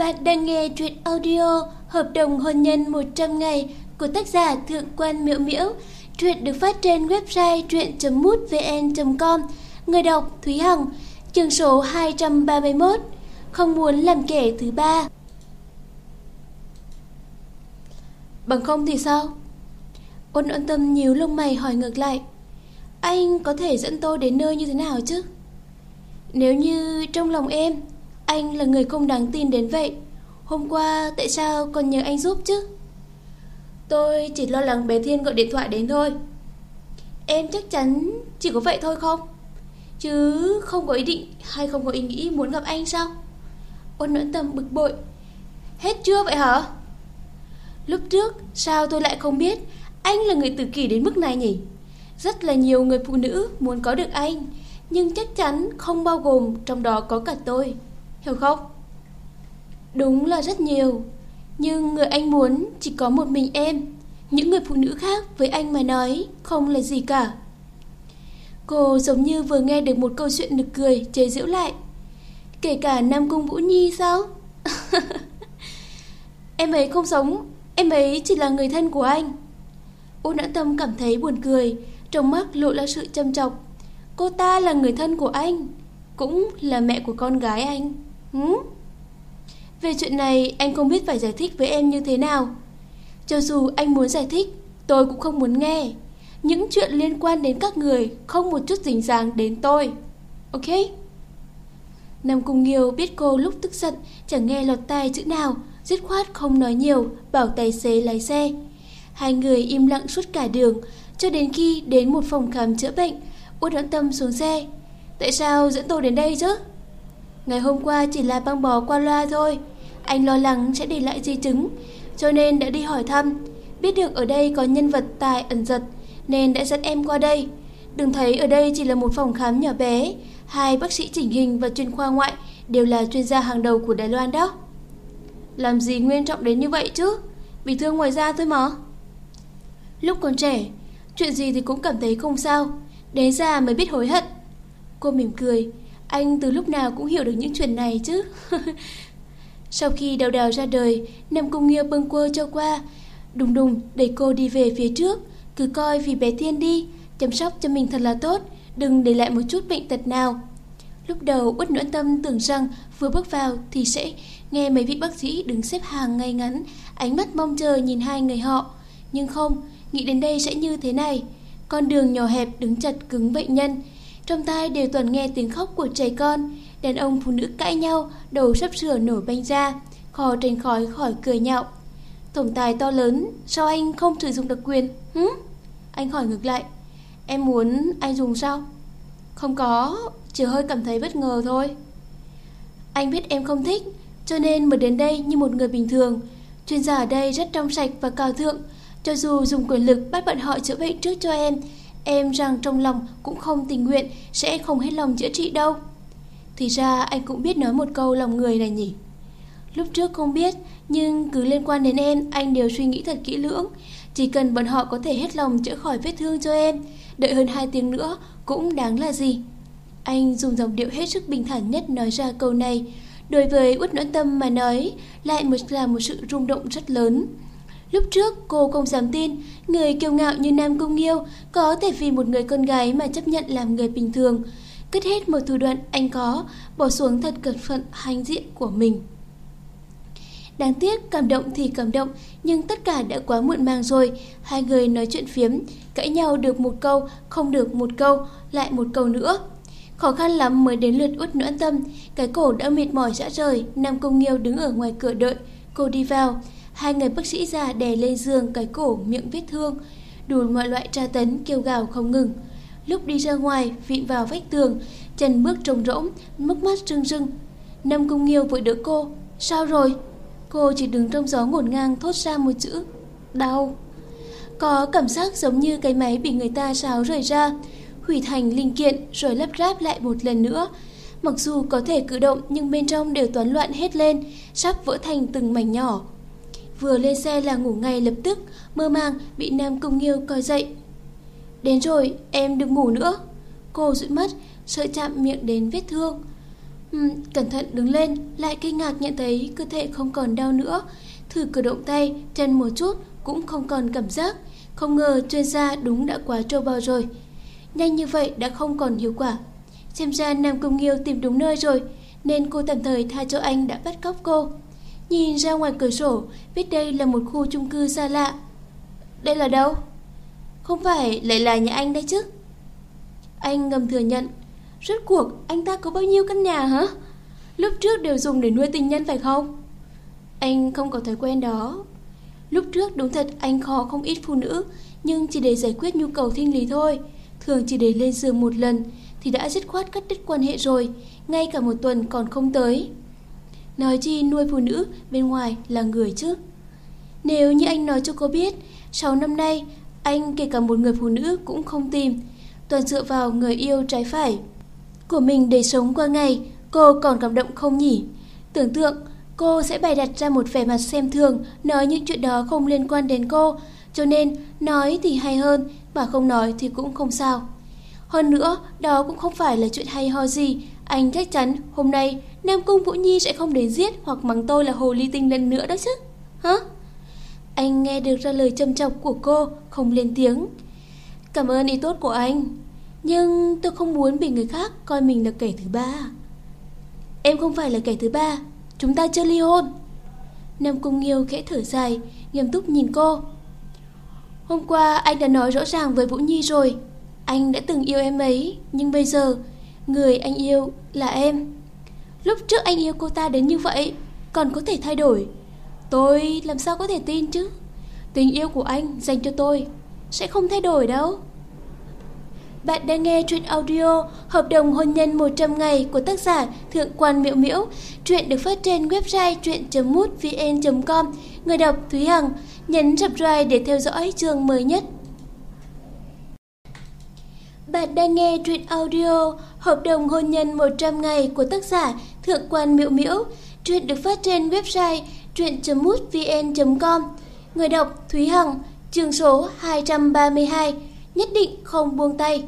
Bạn đang nghe truyện audio Hợp đồng hôn nhân 100 ngày của tác giả Thượng quan Miễu Miễu. Truyện được phát trên website truyện.mútvn.com. Người đọc Thúy Hằng. Chương số 231. Không muốn làm kẻ thứ ba. Bằng không thì sao? Ôn ôn tâm nhíu lông mày hỏi ngược lại. Anh có thể dẫn tôi đến nơi như thế nào chứ? Nếu như trong lòng em anh là người không đáng tin đến vậy. Hôm qua tại sao còn nhờ anh giúp chứ? Tôi chỉ lo lắng bé Thiên gọi điện thoại đến thôi. Em chắc chắn chỉ có vậy thôi không? Chứ không có ý định hay không có ý nghĩ muốn gặp anh sao? Ôn nỗi tâm bực bội. Hết chưa vậy hả? Lúc trước sao tôi lại không biết Anh là người tự kỷ đến mức này nhỉ? Rất là nhiều người phụ nữ muốn có được anh, Nhưng chắc chắn không bao gồm trong đó có cả tôi hiểu không? Đúng là rất nhiều, nhưng người anh muốn chỉ có một mình em. Những người phụ nữ khác với anh mà nói không là gì cả. Cô giống như vừa nghe được một câu chuyện nực cười, chế giễu lại. Kể cả Nam Cung Vũ Nhi sao? em ấy không sống, em ấy chỉ là người thân của anh. Ôn đã tâm cảm thấy buồn cười, trong mắt lộ ra sự châm chọc. Cô ta là người thân của anh, cũng là mẹ của con gái anh. Hứ? Về chuyện này, anh không biết phải giải thích với em như thế nào. Cho dù anh muốn giải thích, Tôi cũng không muốn nghe. Những chuyện liên quan đến các người Không một chút dính dáng đến tôi, Ok? Nam Cung Nghiêu biết cô lúc tức giận, Chẳng nghe lọt tai chữ nào, Dứt khoát không nói nhiều, Bảo tài xế lái xe. Hai người im lặng suốt cả đường, Cho đến khi đến một phòng khám chữa bệnh Út Đoạn tâm xuống xe. Tại sao dẫn tôi đến đây chứ? Ngày hôm qua chỉ là băng bó qua loa thôi. Anh lo lắng sẽ để lại di chứng, Cho nên đã đi hỏi thăm. Biết được ở đây có nhân vật tài ẩn giật, Nên đã dẫn em qua đây. Đừng thấy ở đây chỉ là một phòng khám nhỏ bé. Hai bác sĩ chỉnh hình và chuyên khoa ngoại Đều là chuyên gia hàng đầu của Đài Loan đó. Làm gì nguyên trọng đến như vậy chứ? Bị thương ngoài da thôi mà. Lúc còn trẻ, Chuyện gì thì cũng cảm thấy không sao. Đến già mới biết hối hận. Cô mỉm cười anh từ lúc nào cũng hiểu được những chuyện này chứ? Sau khi đào đào ra đời Nam Cung Nghiêu bâng quơ cho qua. Đùng đùng đẩy cô đi về phía trước. Cứ coi vì bé Thiên đi Chăm sóc cho mình thật là tốt. Đừng để lại một chút bệnh tật nào. Lúc đầu Út Nguyễn Tâm tưởng rằng vừa bước vào thì sẽ nghe mấy vị bác sĩ đứng xếp hàng ngay ngắn, ánh mắt mong chờ nhìn hai người họ. Nhưng không, nghĩ đến đây sẽ như thế này. Con đường nhỏ hẹp đứng chặt cứng bệnh nhân, trong tai đều toàn nghe tiếng khóc của trẻ con. Đàn ông phụ nữ cãi nhau, Đầu sắp sửa nổi banh ra Kho tranh khói khỏi cười nhạo. Tổng tài to lớn, Sao anh không sử dụng đặc quyền Hứ? Anh hỏi ngược lại. Em muốn anh dùng sao? Không có, Chỉ hơi cảm thấy bất ngờ thôi. Anh biết em không thích, Cho nên mới đến đây như một người bình thường. Chuyên gia ở đây rất trong sạch và cao thượng. Cho dù dùng quyền lực bắt bọn họ chữa bệnh trước cho em Em rằng trong lòng cũng không tình nguyện, Sẽ không hết lòng chữa trị đâu. Thì ra anh cũng biết nói một câu lòng người này nhỉ. Lúc trước không biết, Nhưng cứ liên quan đến em, Anh đều suy nghĩ thật kỹ lưỡng. Chỉ cần bọn họ có thể hết lòng chữa khỏi vết thương cho em, Đợi hơn 2 tiếng nữa Cũng đáng là gì? Anh dùng dòng điệu hết sức bình thản nhất nói ra câu này. Đối với Út Noãn Tâm mà nói, Lại một là một sự rung động rất lớn. Lúc trước cô không dám tin, Người kiêu ngạo như Nam Cung Nghiêu Có thể vì một người con gái mà chấp nhận làm người bình thường. Cất hết một thủ đoạn anh có, Bỏ xuống thật cẩn phận hành diện của mình. Đáng tiếc cảm động thì cảm động, Nhưng tất cả đã quá muộn màng rồi. Hai người nói chuyện phiếm, Cãi nhau được một câu, Không được một câu, Lại một câu nữa. Khó khăn lắm mới đến lượt út noãn tâm, Cái cổ đã mệt mỏi rã rời. Nam Công Nghiêu đứng ở ngoài cửa đợi, Cô đi vào. Hai người bác sĩ già đè lên giường cái cổ miệng vết thương, đủ mọi loại tra tấn kêu gào không ngừng. Lúc đi ra ngoài, vịn vào vách tường, chân bước trống rỗng, mức mắt rưng rưng. Năm cung nghiêu vội đỡ cô. Sao rồi? Cô chỉ đứng trong gió ngổn ngang thốt ra một chữ. Đau. Có cảm giác giống như cái máy bị người ta sáo rời ra, hủy thành linh kiện rồi lắp ráp lại một lần nữa. Mặc dù có thể cử động nhưng bên trong đều toán loạn hết lên, sắp vỡ thành từng mảnh nhỏ. Vừa lên xe là ngủ ngay lập tức Mơ màng bị Nam Công Nghiêu coi dậy Đến rồi em đừng ngủ nữa Cô dụi mắt Sợ chạm miệng đến vết thương Uhm, cẩn thận đứng lên, lại kinh ngạc nhận thấy cơ thể không còn đau nữa. Thử cử động tay, chân một chút cũng không còn cảm giác. Không ngờ chuyên gia đúng đã quá trâu bò rồi. Nhanh như vậy đã không còn hiệu quả. Xem ra Nam Công Nghiêu tìm đúng nơi rồi, nên cô tạm thời tha cho anh đã bắt cóc cô. Nhìn ra ngoài cửa sổ, biết đây là một khu chung cư xa lạ. Đây là đâu? Không phải lại là nhà anh đấy chứ? Anh ngầm thừa nhận. Rốt cuộc anh ta có bao nhiêu căn nhà hả? Lúc trước đều dùng để nuôi tình nhân phải không? Anh không có thói quen đó. Lúc trước đúng thật anh khó không ít phụ nữ, nhưng chỉ để giải quyết nhu cầu sinh lý thôi. Thường chỉ để lên giường một lần thì đã dứt khoát cắt đứt quan hệ rồi, ngay cả một tuần còn không tới. Nói chi nuôi phụ nữ bên ngoài là người chứ. Nếu như anh nói cho cô biết, 6 năm nay anh kể cả một người phụ nữ cũng không tìm, toàn dựa vào người yêu trái phải của mình để sống qua ngày, cô còn cảm động không nhỉ? Tưởng tượng cô sẽ bày đặt ra một vẻ mặt xem thường, nói những chuyện đó không liên quan đến cô, cho nên nói thì hay hơn, mà không nói thì cũng không sao. Hơn nữa, đó cũng không phải là chuyện hay ho gì, anh chắc chắn hôm nay Nam Cung Vũ Nhi sẽ không đến giết hoặc mắng tôi là hồ ly tinh lần nữa đó chứ. Hả? Anh nghe được ra lời châm chọc của cô, không lên tiếng. Cảm ơn ý tốt của anh, nhưng tôi không muốn bị người khác coi mình là kẻ thứ ba. Em không phải là kẻ thứ ba, chúng ta chưa ly hôn. Nam Cung Nghiêu khẽ thở dài, nghiêm túc nhìn cô. Hôm qua anh đã nói rõ ràng với Vũ Nhi rồi, anh đã từng yêu em ấy, nhưng bây giờ người anh yêu là em. Lúc trước anh yêu cô ta đến như vậy, còn có thể thay đổi. Tôi làm sao có thể tin chứ? Tình yêu của anh dành cho tôi sẽ không thay đổi đâu. Bạn đang nghe truyện audio Hợp đồng hôn nhân 100 ngày của tác giả Thượng quan Miễu Miễu. Truyện được phát trên website truyện.mútvn.com. Người đọc Thúy Hằng. Nhấn subscribe để theo dõi chương mới nhất. Bạn đang nghe truyện audio Hợp đồng hôn nhân 100 ngày của tác giả Thượng quan Miễu Miễu. Truyện được phát trên website truyện.mútvn.com. Người đọc Thúy Hằng. Chương số 232 nhất định không buông tay.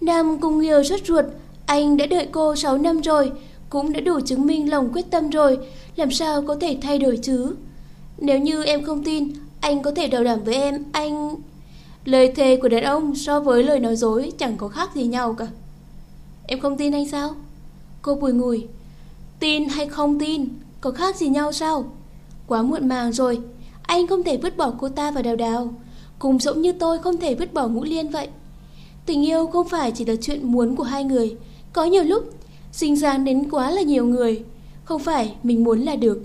Nam Cung Nghiêu rất ruột, anh đã đợi cô 6 năm rồi, cũng đã đủ chứng minh lòng quyết tâm rồi, làm sao có thể thay đổi chứ? Nếu như em không tin, anh có thể bảo đảm với em, anh... Lời thề của đàn ông so với lời nói dối chẳng có khác gì nhau cả. Em không tin anh sao? Cô bùi ngùi. Tin hay không tin, có khác gì nhau sao? Quá muộn màng rồi, anh không thể vứt bỏ cô ta vào đào đào. Cùng giống như tôi không thể vứt bỏ ngũ liên vậy. Tình yêu không phải chỉ là chuyện muốn của hai người. Có nhiều lúc Sinh dáng đến quá là nhiều người. Không phải mình muốn là được.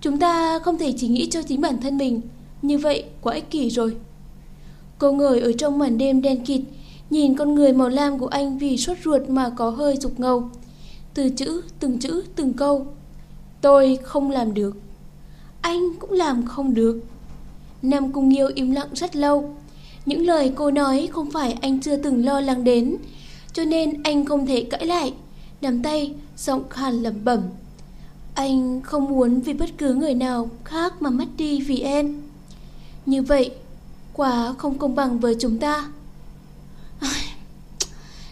Chúng ta không thể chỉ nghĩ cho chính bản thân mình. Như vậy quá ích kỷ rồi. Cô ngồi ở trong màn đêm đen kịt Nhìn con người màu lam của anh Vì sốt ruột mà có hơi rục ngầu. Từ chữ, từng chữ, từng câu Tôi không làm được Anh cũng làm không được Nam Cung Nghiêu im lặng rất lâu. Những lời cô nói không phải anh chưa từng lo lắng đến, cho nên anh không thể cãi lại. Nắm tay, giọng khàn lẩm bẩm. Anh không muốn vì bất cứ người nào khác mà mất đi vì em. Như vậy, quá không công bằng với chúng ta.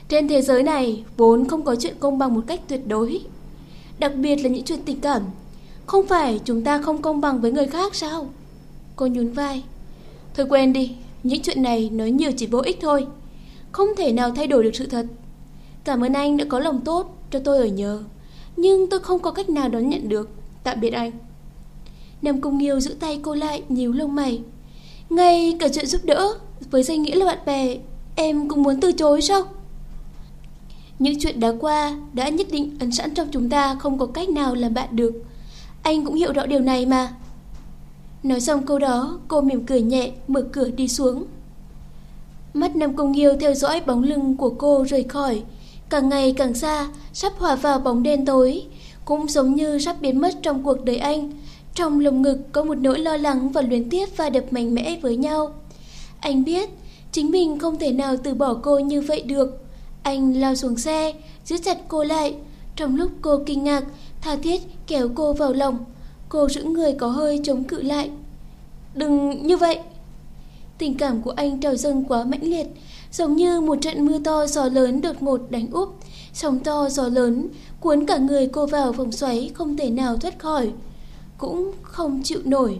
Trên thế giới này, vốn không có chuyện công bằng một cách tuyệt đối. Đặc biệt là những chuyện tình cảm. Không phải chúng ta không công bằng với người khác sao? Cô nhún vai. Thôi quen đi, Những chuyện này nói nhiều chỉ vô ích thôi. Không thể nào thay đổi được sự thật. Cảm ơn anh đã có lòng tốt cho tôi ở nhờ. Nhưng tôi không có cách nào đón nhận được. Tạm biệt anh. Nam Cung Nghiêu giữ tay cô lại, nhíu lông mày. Ngay cả chuyện giúp đỡ Với danh nghĩa là bạn bè, Em cũng muốn từ chối sao? Những chuyện đã qua Đã nhất định ẩn sẵn trong chúng ta Không có cách nào làm bạn được Anh cũng hiểu rõ điều này mà Nói xong câu đó, cô mỉm cười nhẹ, mở cửa đi xuống. Mắt Nam Công Nghiêu theo dõi bóng lưng của cô rời khỏi. Càng ngày càng xa, sắp hòa vào bóng đen tối. Cũng giống như sắp biến mất trong cuộc đời anh. Trong lồng ngực có một nỗi lo lắng và luyến tiếc và đập mạnh mẽ với nhau. Anh biết, chính mình không thể nào từ bỏ cô như vậy được. Anh lao xuống xe, giữ chặt cô lại. Trong lúc cô kinh ngạc, tha thiết kéo cô vào lòng. Cô giữ người có hơi chống cự lại Đừng như vậy Tình cảm của anh trào dâng quá mãnh liệt Giống như một trận mưa to gió lớn đột ngột đánh úp, sóng to gió lớn cuốn cả người cô vào vòng xoáy không thể nào thoát khỏi, cũng không chịu nổi.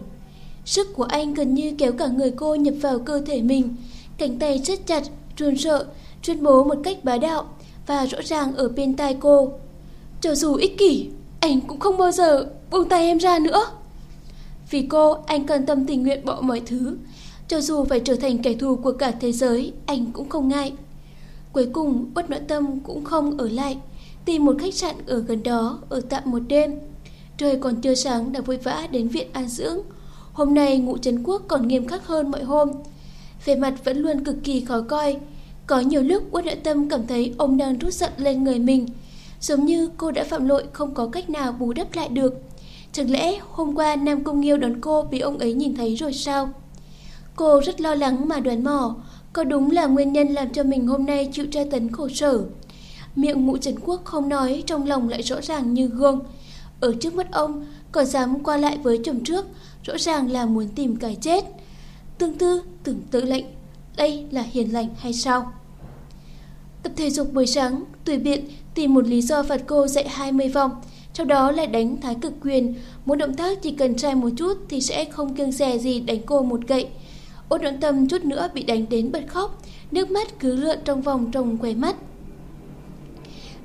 Sức của anh gần như kéo cả người cô nhập vào cơ thể mình, cánh tay rất chặt, run sợ, tuyên bố một cách bá đạo và rõ ràng ở bên tai cô. Cho dù ích kỷ, anh cũng không bao giờ buông tay em ra nữa. Vì cô, anh cần tâm tình nguyện bỏ mọi thứ. Cho dù phải trở thành kẻ thù của cả thế giới, anh cũng không ngại. Cuối cùng, bất nội tâm cũng không ở lại, tìm một khách sạn ở gần đó, ở tạm một đêm. Trời còn chưa sáng đã vội vã đến viện an dưỡng. Hôm nay ngụ Trấn Quốc còn nghiêm khắc hơn mọi hôm. Về mặt vẫn luôn cực kỳ khó coi. Có nhiều lúc Uất Nội Tâm cảm thấy ông đang rút giận lên người mình. Giống như cô đã phạm lỗi không có cách nào bù đắp lại được. Chẳng lẽ hôm qua Nam cung Nghiêu đón cô bị ông ấy nhìn thấy rồi sao? Cô rất lo lắng mà đoán mò, có đúng là nguyên nhân làm cho mình hôm nay chịu tra tấn khổ sở. Miệng ngũ Trần Quốc không nói, trong lòng lại rõ ràng như gương. Ở trước mắt ông, còn dám qua lại với chồng trước, rõ ràng là muốn tìm cái chết. Tương tư, tưởng tự lệnh, đây là hiền lành hay sao? Tập thể dục buổi sáng, tùy biện tìm một lý do phạt cô dạy 20 vòng, sau đó lại đánh thái cực quyền. Mỗi động tác chỉ cần trai một chút thì sẽ không kiêng dè gì đánh cô một gậy. Ôn đoạn tâm chút nữa bị đánh đến bật khóc, nước mắt cứ lượn trong vòng trong khóe mắt.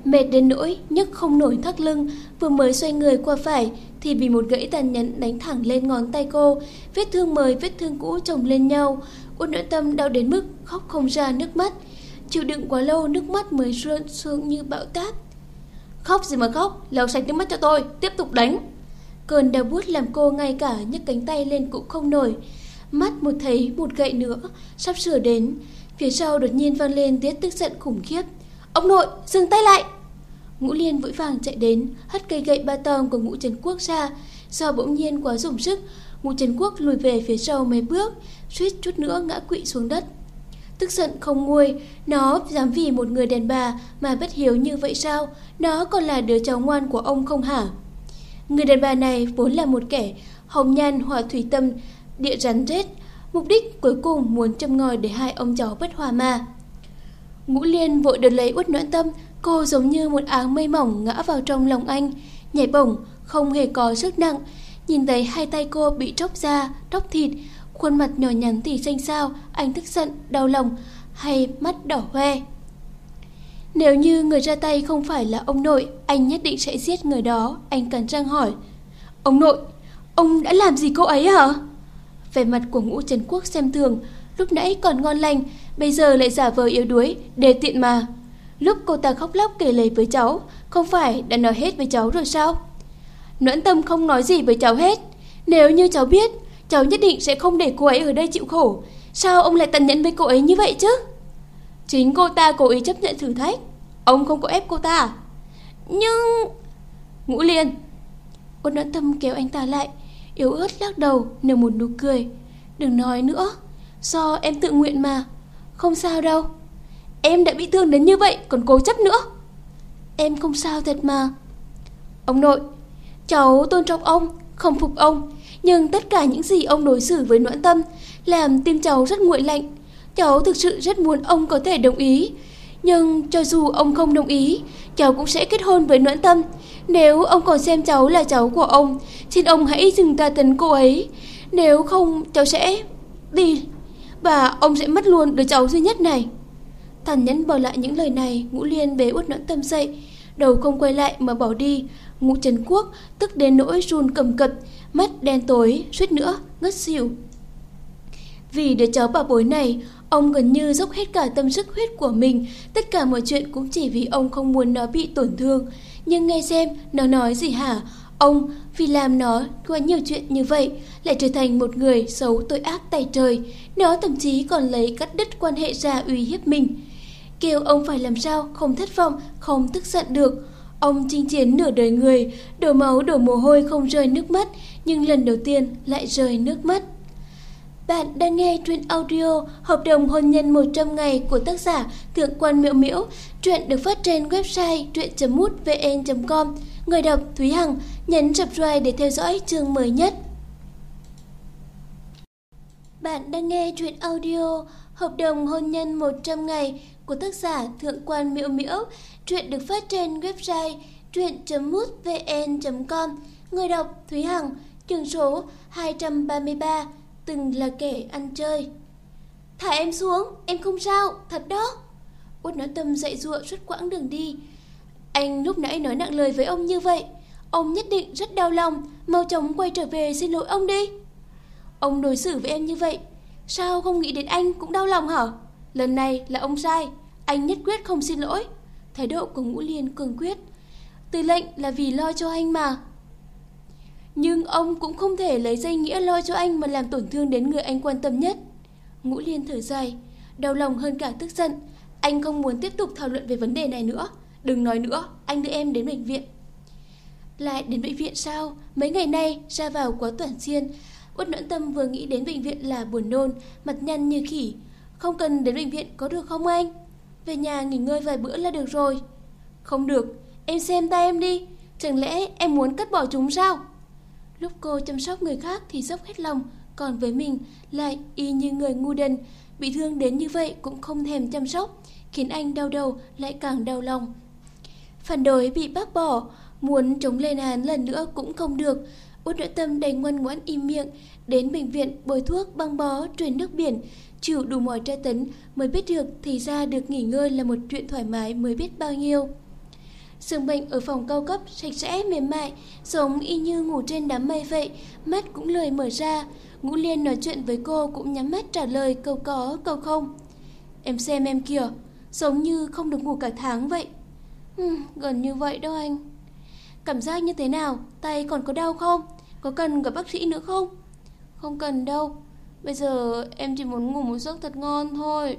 Mệt đến nỗi nhấc không nổi thắt lưng, vừa mới xoay người qua phải thì bị một gãy tàn nhẫn đánh thẳng lên ngón tay cô, vết thương mới vết thương cũ chồng lên nhau. uất nội tâm đau đến mức khóc không ra nước mắt, chịu đựng quá lâu nước mắt mới rơi xuống như bão táp. Khóc gì mà khóc, lau sạch nước mắt cho tôi, tiếp tục đánh. Cơn đau bút làm cô ngay cả nhấc cánh tay lên cũng không nổi. Mắt một thấy một gậy nữa, sắp sửa đến. Phía sau đột nhiên vang lên tiếng tức giận khủng khiếp. Ông nội, dừng tay lại! Ngũ Liên vội vàng chạy đến, hất cây gậy ba tầng của Ngũ Trần Quốc ra. Do bỗng nhiên quá dùng sức, Ngũ Trần Quốc lùi về phía sau mấy bước, suýt chút nữa ngã quỵ xuống đất. Tức giận không nguôi, nó dám vì một người đàn bà mà bất hiếu như vậy sao? Nó còn là đứa cháu ngoan của ông không hả? Người đàn bà này vốn là một kẻ hồng nhan hòa thủy tâm, địa rắn rết, mục đích cuối cùng muốn châm ngòi để hai ông cháu bất hòa mà. Ngũ Liên vội đợt lấy uất noãn tâm, cô giống như một áng mây mỏng ngã vào trong lòng anh, nhảy bổng, không hề có sức nặng. Nhìn thấy hai tay cô bị tróc da, tróc thịt, khuôn mặt nhỏ nhắn thì xanh sao, anh tức giận, đau lòng, hay mắt đỏ hoe. Nếu như người ra tay không phải là ông nội, anh nhất định sẽ giết người đó, anh cắn răng hỏi. Ông nội, ông đã làm gì cô ấy hả? Vẻ mặt của ngũ Trần Quốc xem thường, lúc nãy còn ngon lành, bây giờ lại giả vờ yếu đuối, để tiện mà. Lúc cô ta khóc lóc kể lể với cháu, không phải đã nói hết với cháu rồi sao? Noãn tâm không nói gì với cháu hết. Nếu như cháu biết, cháu nhất định sẽ không để cô ấy ở đây chịu khổ. Sao ông lại tàn nhẫn với cô ấy như vậy chứ? Chính cô ta cố ý chấp nhận thử thách. Ông không có ép cô ta à? Nhưng... Ngũ Liên Ôn noãn tâm kéo anh ta lại, yếu ớt lắc đầu, nở một nụ cười. Đừng nói nữa, do em tự nguyện mà. Không sao đâu. Em đã bị thương đến như vậy, còn cố chấp nữa. Em không sao thật mà. Ông nội, Cháu tôn trọng ông Không phục ông, Nhưng tất cả những gì ông đối xử với noãn tâm Làm tim cháu rất nguội lạnh. Cháu thực sự rất muốn ông có thể đồng ý, Nhưng cho dù ông không đồng ý, Cháu cũng sẽ kết hôn với noãn tâm. Nếu ông còn xem cháu là cháu của ông, Xin ông hãy dừng ta tấn cô ấy. Nếu không, cháu sẽ đi Và ông sẽ mất luôn đứa cháu duy nhất này. Tàn nhẫn bỏ lại những lời này, Ngũ Liên bế uất noãn tâm dậy, đầu không quay lại mà bỏ đi. Ngũ Trần Quốc tức đến nỗi run cầm cập, mắt đen tối, suýt nữa, ngất xỉu. Vì đứa cháu bà bối này, ông gần như dốc hết cả tâm sức huyết của mình, tất cả mọi chuyện cũng chỉ vì ông không muốn nó bị tổn thương. Nhưng nghe xem, nó nói gì hả? Ông vì làm nó qua nhiều chuyện như vậy lại trở thành một người xấu tội ác tay trời. Nó thậm chí còn lấy cắt đứt quan hệ ra uy hiếp mình kêu ông phải làm sao không thất vọng, không tức giận được. Ông chinh chiến nửa đời người, đổ máu đổ mồ hôi không rơi nước mắt, nhưng lần đầu tiên lại rơi nước mắt. Bạn đang nghe truyện audio Hợp đồng hôn nhân 100 ngày của tác giả Thượng quan Miễu Miễu. Truyện được phát trên website truyện.mútvn.com. Người đọc Thúy Hằng nhấn subscribe để theo dõi chương mới nhất. Bạn đang nghe truyện audio Hợp đồng hôn nhân 100 ngày của tác giả Thượng quan Miễu Miễu, truyện được phát trên website truyện.mútvn.com. Người đọc Thúy Hằng, chương số 233, từng là kẻ ăn chơi. Thả em xuống, em không sao, thật đó. Út nói tâm dậy dụa suốt quãng đường đi. Anh lúc nãy nói nặng lời với ông như vậy, ông nhất định rất đau lòng, mau chóng quay trở về xin lỗi ông đi. Ông đối xử với em như vậy, sao không nghĩ đến anh cũng đau lòng hả? Lần này là ông sai, anh nhất quyết không xin lỗi. Thái độ của Ngũ Liên cường quyết. từ lệnh là vì lo cho anh mà. Nhưng ông cũng không thể lấy danh nghĩa lo cho anh mà làm tổn thương đến người anh quan tâm nhất. Ngũ Liên thở dài, đau lòng hơn cả tức giận. Anh không muốn tiếp tục thảo luận về vấn đề này nữa. Đừng nói nữa, anh đưa em đến bệnh viện. Lại đến bệnh viện sao? Mấy ngày nay ra vào quá toàn xuyên. Út Noãn Tâm vừa nghĩ đến bệnh viện là buồn nôn, mặt nhăn như khỉ. Không cần đến bệnh viện có được không anh? Về nhà nghỉ ngơi vài bữa là được rồi. Không được, em xem tay em đi. Chẳng lẽ em muốn cắt bỏ chúng sao? Lúc cô chăm sóc người khác thì dốc hết lòng, còn với mình lại y như người ngu đần, bị thương đến như vậy cũng không thèm chăm sóc, khiến anh đau đầu lại càng đau lòng. Phản đối bị bác bỏ, muốn chống lên án lần nữa cũng không được. Út nội tâm đầy ngoan ngoãn im miệng, đến bệnh viện bồi thuốc băng bó truyền nước biển, chịu đủ mọi tra tấn mới biết được thì ra được nghỉ ngơi là một chuyện thoải mái mới biết bao nhiêu. Giường bệnh ở phòng cao cấp sạch sẽ mềm mại, giống y như ngủ trên đám mây vậy, mắt cũng lười mở ra. Ngũ Liên nói chuyện với cô cũng nhắm mắt trả lời câu có, câu không. Em xem em kìa, giống như không được ngủ cả tháng vậy. Ừ, gần như vậy đâu anh. Cảm giác như thế nào? Tay còn có đau không? Có cần gặp bác sĩ nữa không? Không cần đâu. Bây giờ em chỉ muốn ngủ một giấc thật ngon thôi.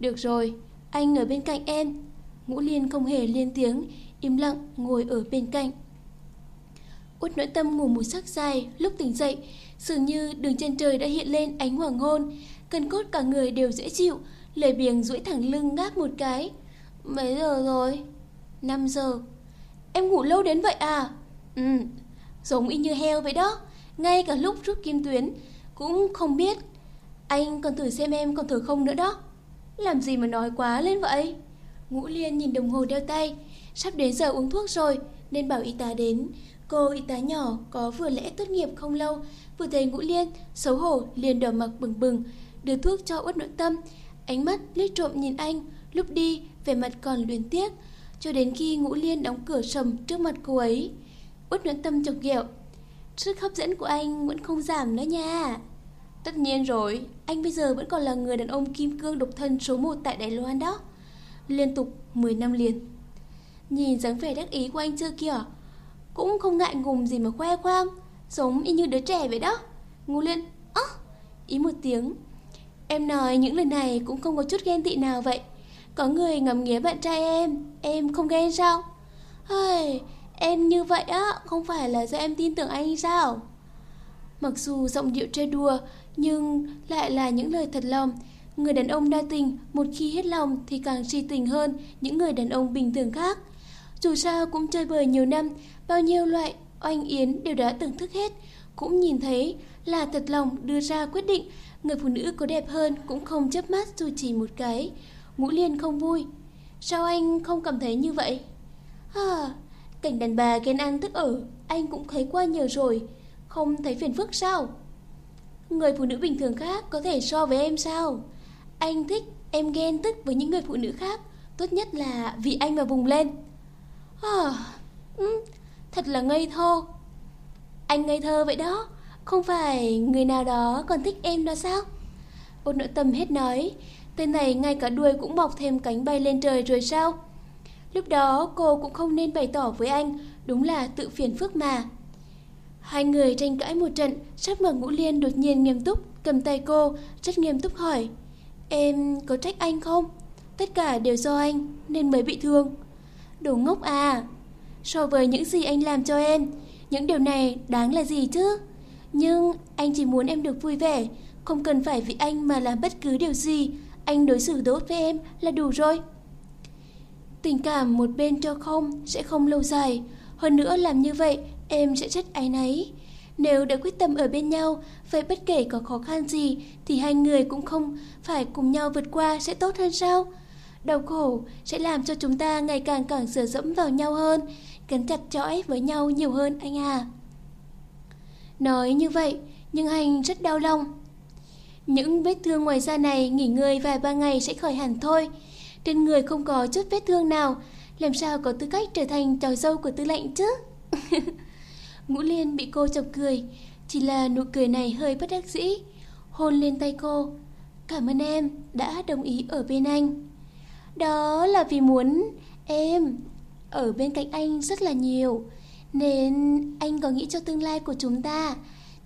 Được rồi, anh ở bên cạnh em. Ngũ Liên không hề lên tiếng, im lặng ngồi ở bên cạnh. Út nỗi tâm ngủ một giấc dài, lúc tỉnh dậy, dường như đường chân trời đã hiện lên ánh hoàng hôn, cân cốt cả người đều dễ chịu, lười biếng duỗi thẳng lưng ngáp một cái. Mấy giờ rồi? 5 giờ. Em ngủ lâu đến vậy à? Ừ, giống y như heo vậy đó. Ngay cả lúc rút kim tuyến cũng không biết. Anh còn thử xem em còn thử không nữa đó. Làm gì mà nói quá lên vậy? Ngũ Liên nhìn đồng hồ đeo tay, sắp đến giờ uống thuốc rồi nên bảo y tá đến. Cô y tá nhỏ có vừa lẽ tốt nghiệp không lâu, vừa thấy Ngũ Liên xấu hổ liền đỏ mặt bừng bừng, đưa thuốc cho Uất Nội Tâm. Ánh mắt liếc trộm nhìn anh, lúc đi vẻ mặt còn luyến tiếc, cho đến khi Ngũ Liên đóng cửa sầm trước mặt cô ấy. Út Nguyễn Tâm chọc ghẹo, sức hấp dẫn của anh vẫn không giảm nữa nha. Tất nhiên rồi, anh bây giờ vẫn còn là người đàn ông kim cương độc thân số 1 tại Đài Loan đó liên tục 10 năm liền. Nhìn dáng vẻ đắc ý của anh chưa kìa, cũng không ngại ngùng gì mà khoe khoang, giống y như đứa trẻ vậy đó. ngũ Liên, ơ, ý một tiếng. Em nói những lời này cũng không có chút ghen tị nào vậy. Có người ngầm nghía bạn trai em, em không ghen sao? Hơi, em như vậy á, không phải là do em tin tưởng anh sao? Mặc dù giọng điệu chơi đùa, nhưng lại là những lời thật lòng, Người đàn ông đa tình một khi hết lòng thì càng si tình hơn những người đàn ông bình thường khác. Dù sao cũng chơi bời nhiều năm, bao nhiêu loại oanh yến đều đã từng thức hết, cũng nhìn thấy là thật lòng đưa ra quyết định người phụ nữ có đẹp hơn cũng không chấp mắt dù chỉ một cái. Ngũ Liên không vui. Sao anh không cảm thấy như vậy? À, cảnh đàn bà ghen ăn tức ở, anh cũng thấy qua nhiều rồi, không thấy phiền phức sao? Người phụ nữ bình thường khác có thể so với em sao? Anh thích em ghen tức với những người phụ nữ khác Tốt nhất là vì anh mà vùng lên à, ừ, Thật là ngây thơ Anh ngây thơ vậy đó Không phải người nào đó còn thích em đó sao Ôn nội tâm hết nói Tên này ngay cả đuôi cũng mọc thêm cánh bay lên trời rồi sao Lúc đó cô cũng không nên bày tỏ với anh Đúng là tự phiền phức mà Hai người tranh cãi một trận Sắc mặt ngũ liên đột nhiên nghiêm túc Cầm tay cô Rất nghiêm túc hỏi Em có trách anh không? Tất cả đều do anh nên mới bị thương. Đồ ngốc à! So với những gì anh làm cho em, những điều này đáng là gì chứ? Nhưng anh chỉ muốn em được vui vẻ, không cần phải vì anh mà làm bất cứ điều gì. Anh đối xử tốt với em là đủ rồi. Tình cảm một bên cho không sẽ không lâu dài. Hơn nữa làm như vậy em sẽ rất áy náy. Nếu đã quyết tâm ở bên nhau, vậy bất kể có khó khăn gì thì hai người cũng không phải cùng nhau vượt qua sẽ tốt hơn sao? Đau khổ sẽ làm cho chúng ta ngày càng càng sửa dẫm vào nhau hơn, gắn chặt chõi với nhau nhiều hơn anh à. Nói như vậy, nhưng anh rất đau lòng. Những vết thương ngoài da này nghỉ ngơi vài ba ngày sẽ khỏi hẳn thôi. Trên người không có chút vết thương nào, làm sao có tư cách trở thành trò dâu của tư lệnh chứ? Ngũ Liên bị cô chọc cười, chỉ là nụ cười này hơi bất đắc dĩ. Hôn lên tay cô. Cảm ơn em đã đồng ý ở bên anh. Đó là vì muốn em ở bên cạnh anh rất là nhiều. Nên anh có nghĩ cho tương lai của chúng ta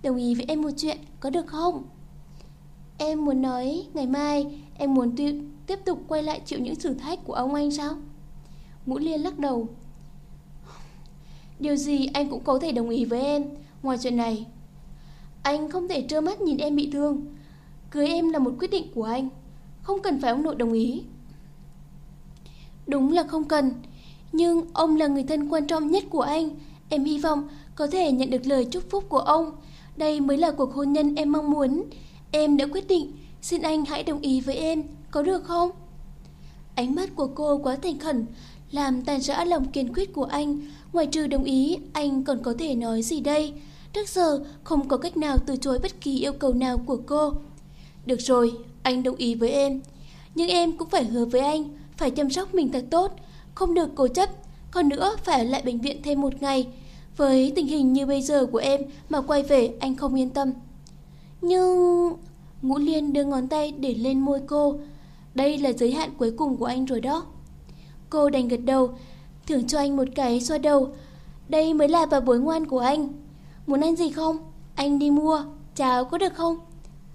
Đồng ý với em một chuyện có được không Em muốn nói, ngày mai, Em muốn tiếp tục quay lại chịu những thử thách của ông anh sao? Ngũ Liên lắc đầu. Điều gì anh cũng có thể đồng ý với em. Ngoài chuyện này, Anh không thể trơ mắt nhìn em bị thương. Cưới em là một quyết định của anh. Không cần phải ông nội đồng ý. Đúng là không cần, Nhưng ông là người thân quan trọng nhất của anh. Em hy vọng có thể nhận được lời chúc phúc của ông. Đây mới là cuộc hôn nhân em mong muốn. Em đã quyết định, xin anh hãy đồng ý với em, có được không? Ánh mắt của cô quá thành khẩn, làm tàn rã lòng kiên quyết của anh. Ngoài trừ đồng ý, anh còn có thể nói gì đây? Trước giờ không có cách nào từ chối bất kỳ yêu cầu nào của cô. Được rồi, anh đồng ý với em. Nhưng em cũng phải hứa với anh, phải chăm sóc mình thật tốt, không được cố chấp, còn nữa phải ở lại bệnh viện thêm một ngày Với tình hình như bây giờ của em Mà quay về anh không yên tâm nhưng... Ngũ Liên đưa ngón tay để lên môi cô Đây là giới hạn cuối cùng của anh rồi đó Cô đành gật đầu, Thưởng cho anh một cái xoa đầu Đây mới là bà bối ngoan của anh Muốn ăn gì không? Anh đi mua Chào có được không?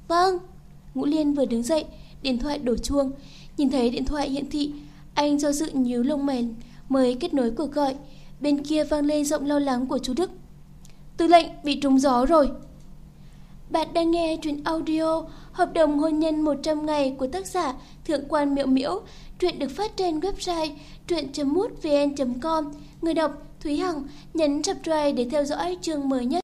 Vâng Ngũ Liên vừa đứng dậy, Điện thoại đổ chuông Nhìn thấy điện thoại hiện thị, Anh do dự nhíu lông mày mới kết nối cuộc gọi. Bên kia vang lên giọng lo lắng của chú Đức. Tư lệnh bị trúng gió rồi. Bạn đang nghe truyện audio Hợp đồng hôn nhân 100 ngày của tác giả Thượng quan Miệu Miễu. Truyện được phát trên website truyện.mútvn.com. Người đọc Thúy Hằng, nhấn subscribe để theo dõi chương mới nhất.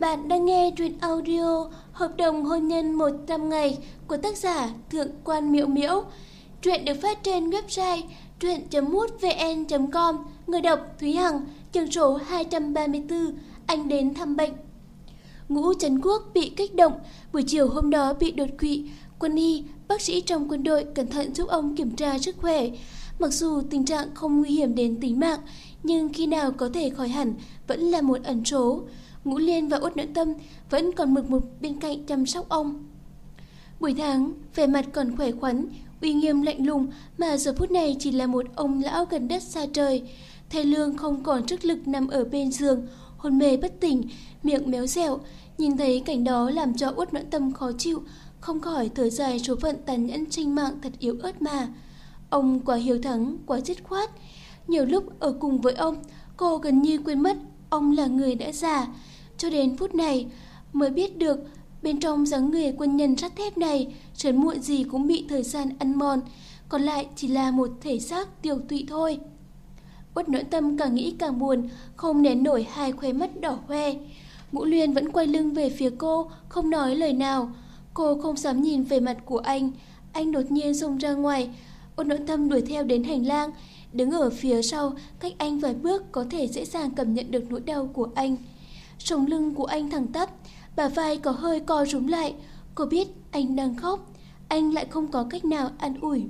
Bạn đang nghe truyện audio Hợp đồng hôn nhân 100 ngày của tác giả Thượng quan Miệu Miễu. Truyện được phát trên website truyện.mútvn.com Người đọc Thúy Hằng, Chương số 234 Anh đến thăm bệnh Ngũ Trấn Quốc bị kích động. Buổi chiều hôm đó bị đột quỵ Quân y, bác sĩ trong quân đội cẩn thận giúp ông kiểm tra sức khỏe. Mặc dù tình trạng không nguy hiểm đến tính mạng Nhưng khi nào có thể khỏi hẳn Vẫn là một ẩn số. Ngũ Liên và Út Nữ Tâm Vẫn còn mực một bên cạnh chăm sóc ông. Buổi tháng, vẻ mặt còn khỏe khoắn uy nghiêm lạnh lùng mà giờ phút này chỉ là một ông lão gần đất xa trời. Thầy Lương không còn sức lực nằm ở bên giường, hôn mê bất tỉnh, miệng méo dẻo. Nhìn thấy cảnh đó làm cho uất nỗi tâm khó chịu, không khỏi thở dài số phận tàn nhẫn tranh mạng thật yếu ớt mà. Ông quá hiếu thắng, quá dứt khoát. Nhiều lúc ở cùng với ông, cô gần như quên mất ông là người đã già. Cho đến phút này mới biết được Bên trong dáng người quân nhân sắt thép này, sớm muộn gì cũng bị thời gian ăn mòn, còn lại chỉ là một thể xác tiêu tụy thôi. Uất nỗi tâm càng nghĩ càng buồn, không nén nổi hai khóe mắt đỏ hoe. Ngũ Liên vẫn quay lưng về phía cô, không nói lời nào. Cô không dám nhìn về mặt của anh. Anh đột nhiên xông ra ngoài. Uất nỗi tâm đuổi theo đến hành lang, đứng ở phía sau, cách anh vài bước có thể dễ dàng cảm nhận được nỗi đau của anh. Sống lưng của anh thẳng tắp, Bà vai có hơi co rúm lại Cô biết anh đang khóc Anh lại không có cách nào an ủi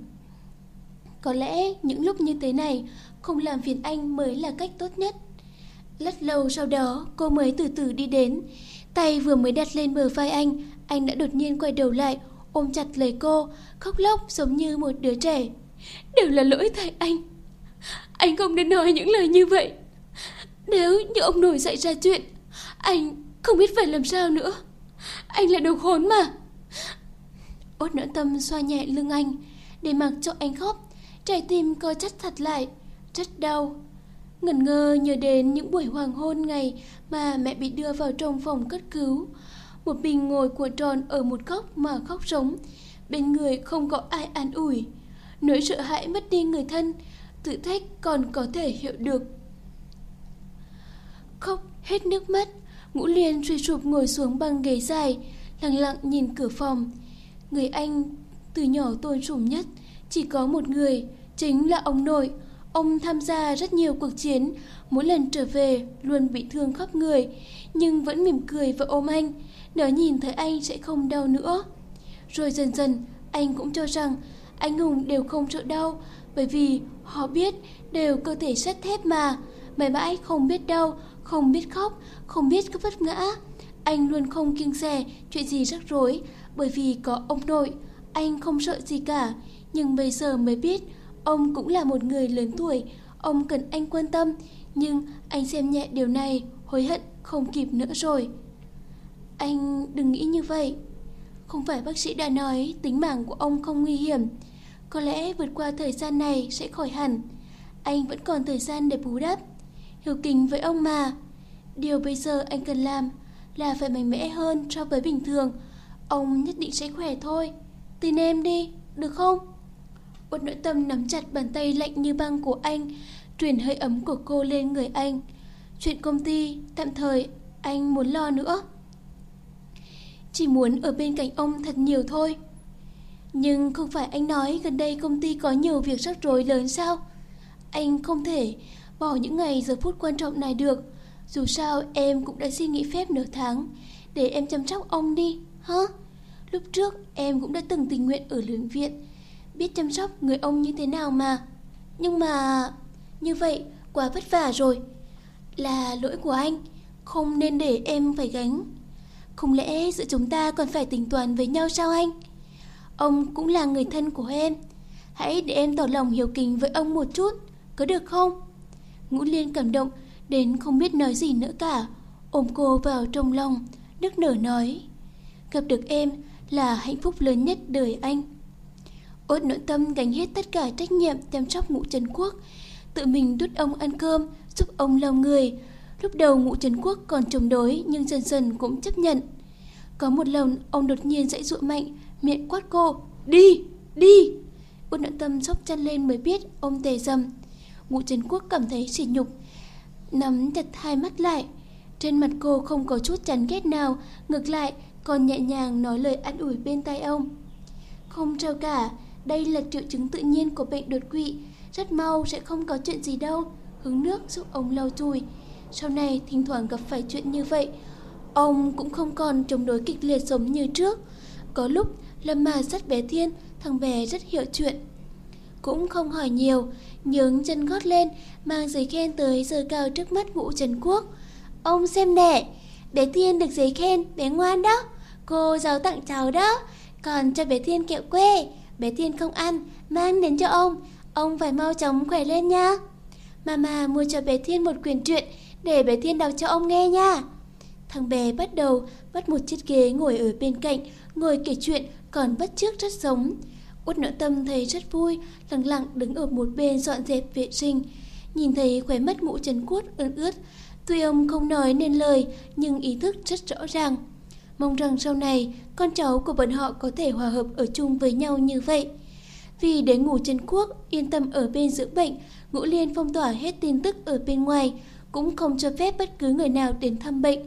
Có lẽ những lúc như thế này không làm phiền anh mới là cách tốt nhất. Lát lâu sau đó, cô mới từ từ đi đến. Tay vừa mới đặt lên bờ vai anh Anh đã đột nhiên quay đầu lại, Ôm chặt lấy cô, Khóc lóc giống như một đứa trẻ. Đều là lỗi tại anh. Anh không nên nói những lời như vậy. Nếu như ông nổi dậy ra chuyện, Anh không biết phải làm sao nữa. Anh là đồ khốn mà. Ốt nỗi tâm xoa nhẹ lưng anh, Để mặc cho anh khóc. Trái tim co chắt thật lại. Rất đau Ngẩn ngơ nhớ đến những buổi hoàng hôn ngày Mà mẹ bị đưa vào trong phòng cất cứu Một mình ngồi cuộn tròn ở một góc mà khóc sống Bên người không có ai an ủi Nỗi sợ hãi mất đi người thân Tự thách còn có thể hiểu được Khóc hết nước mắt Ngũ Liên suy sụp ngồi xuống băng ghế dài, lặng lặng nhìn cửa phòng. Người anh từ nhỏ tôn sùng nhất, chỉ có một người, chính là ông nội. Ông tham gia rất nhiều cuộc chiến, mỗi lần trở về luôn bị thương khắp người, nhưng vẫn mỉm cười và ôm anh. Nếu nhìn thấy anh sẽ không đau nữa. Rồi dần dần, anh cũng cho rằng anh hùng đều không sợ đau, bởi vì họ biết đều cơ thể sắt thép mà. Mãi mãi không biết đau, không biết khóc, không biết có vất ngã. Anh luôn không kiêng dè chuyện gì rắc rối, bởi vì có ông nội, anh không sợ gì cả. Nhưng bây giờ mới biết, ông cũng là một người lớn tuổi, ông cần anh quan tâm. Nhưng anh xem nhẹ điều này, hối hận không kịp nữa rồi. Anh đừng nghĩ như vậy. Không phải bác sĩ đã nói tính mạng của ông không nguy hiểm. Có lẽ vượt qua thời gian này sẽ khỏi hẳn. Anh vẫn còn thời gian để bù đắp. Hiểu kính với ông mà. Điều bây giờ anh cần làm là phải mạnh mẽ hơn so với bình thường. Ông nhất định sẽ khỏe thôi. Tin em đi, được không? Uất nội tâm nắm chặt bàn tay lạnh như băng của anh, truyền hơi ấm của cô lên người anh. Chuyện công ty, tạm thời, anh muốn lo nữa. Chỉ muốn ở bên cạnh ông thật nhiều thôi. Nhưng không phải anh nói gần đây công ty có nhiều việc rắc rối lớn sao? Anh không thể bỏ những ngày giờ phút quan trọng này được. Dù sao em cũng đã xin nghỉ phép nửa tháng để em chăm sóc ông đi, hả? Lúc trước em cũng đã từng tình nguyện ở luyện viện, biết chăm sóc người ông như thế nào mà. Nhưng mà như vậy quá vất vả rồi. Là lỗi của anh, không nên để em phải gánh. Không lẽ giữa chúng ta còn phải tính toán với nhau sao anh? Ông cũng là người thân của em. Hãy để em tỏ lòng hiểu kính với ông một chút, có được không? Ngũ Liên cảm động đến không biết nói gì nữa cả, ôm cô vào trong lòng, nức nở nói. Gặp được em là hạnh phúc lớn nhất đời anh. Ốt nội tâm gánh hết tất cả trách nhiệm chăm sóc ngũ Trần Quốc, tự mình đút ông ăn cơm, giúp ông lau người. Lúc đầu ngũ Trần Quốc còn chống đối nhưng dần dần cũng chấp nhận. Có một lần ông đột nhiên dãy dụa mạnh, miệng quát cô, đi, đi. Út nội tâm sóc chân lên mới biết ông tề dầm. Ngũ Trần Quốc cảm thấy sỉ nhục, nắm chặt hai mắt lại. Trên mặt cô không có chút chán ghét nào, ngược lại còn nhẹ nhàng nói lời an ủi bên tai ông. Không sao cả, đây là triệu chứng tự nhiên của bệnh đột quỵ, rất mau sẽ không có chuyện gì đâu. Hứng nước giúp ông lau chùi. Sau này thỉnh thoảng gặp phải chuyện như vậy, ông cũng không còn chống đối kịch liệt giống như trước. Có lúc Lâm mà rất bé Thiên, thằng bé rất hiểu chuyện. Cũng không hỏi nhiều, nhướng chân gót lên, mang giấy khen tới giờ cao trước mắt ngũ Trần Quốc. Ông xem nè, bé Thiên được giấy khen, bé ngoan đó. Cô giáo tặng cháu đó, còn cho bé Thiên kẹo quê. Bé Thiên không ăn, mang đến cho ông. Ông phải mau chóng khỏe lên nha. Mama mua cho bé Thiên một quyển truyện để bé Thiên đọc cho ông nghe nha. Thằng bé bắt đầu bắt một chiếc ghế ngồi ở bên cạnh, ngồi kể chuyện còn bắt trước rất giống. Út nội tâm thấy rất vui, lặng lặng đứng ở một bên dọn dẹp vệ sinh. Nhìn thấy khóe mắt ngũ trần cuốt ướt ướt, tuy ông không nói nên lời nhưng ý thức rất rõ ràng. Mong rằng sau này con cháu của bọn họ có thể hòa hợp ở chung với nhau như vậy. Vì để ngủ Trần Quốc yên tâm ở bên dưỡng bệnh, Ngũ Liên phong tỏa hết tin tức ở bên ngoài, cũng không cho phép bất cứ người nào đến thăm bệnh.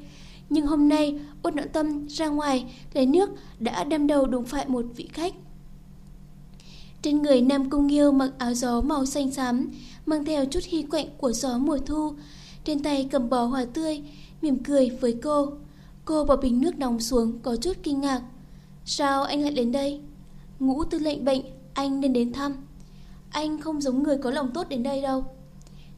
Nhưng hôm nay, Út nội Tâm ra ngoài lấy nước đã đâm đầu đụng phải một vị khách. Trên người Nam Cung Nghiêu mặc áo gió màu xanh xám, mang theo chút hy quạnh của gió mùa thu. Trên tay cầm bó hoa tươi, mỉm cười với cô. Cô bỏ bình nước nóng xuống có chút kinh ngạc. Sao anh lại đến đây? Ngũ tư lệnh bệnh, anh nên đến thăm. Anh không giống người có lòng tốt đến đây đâu.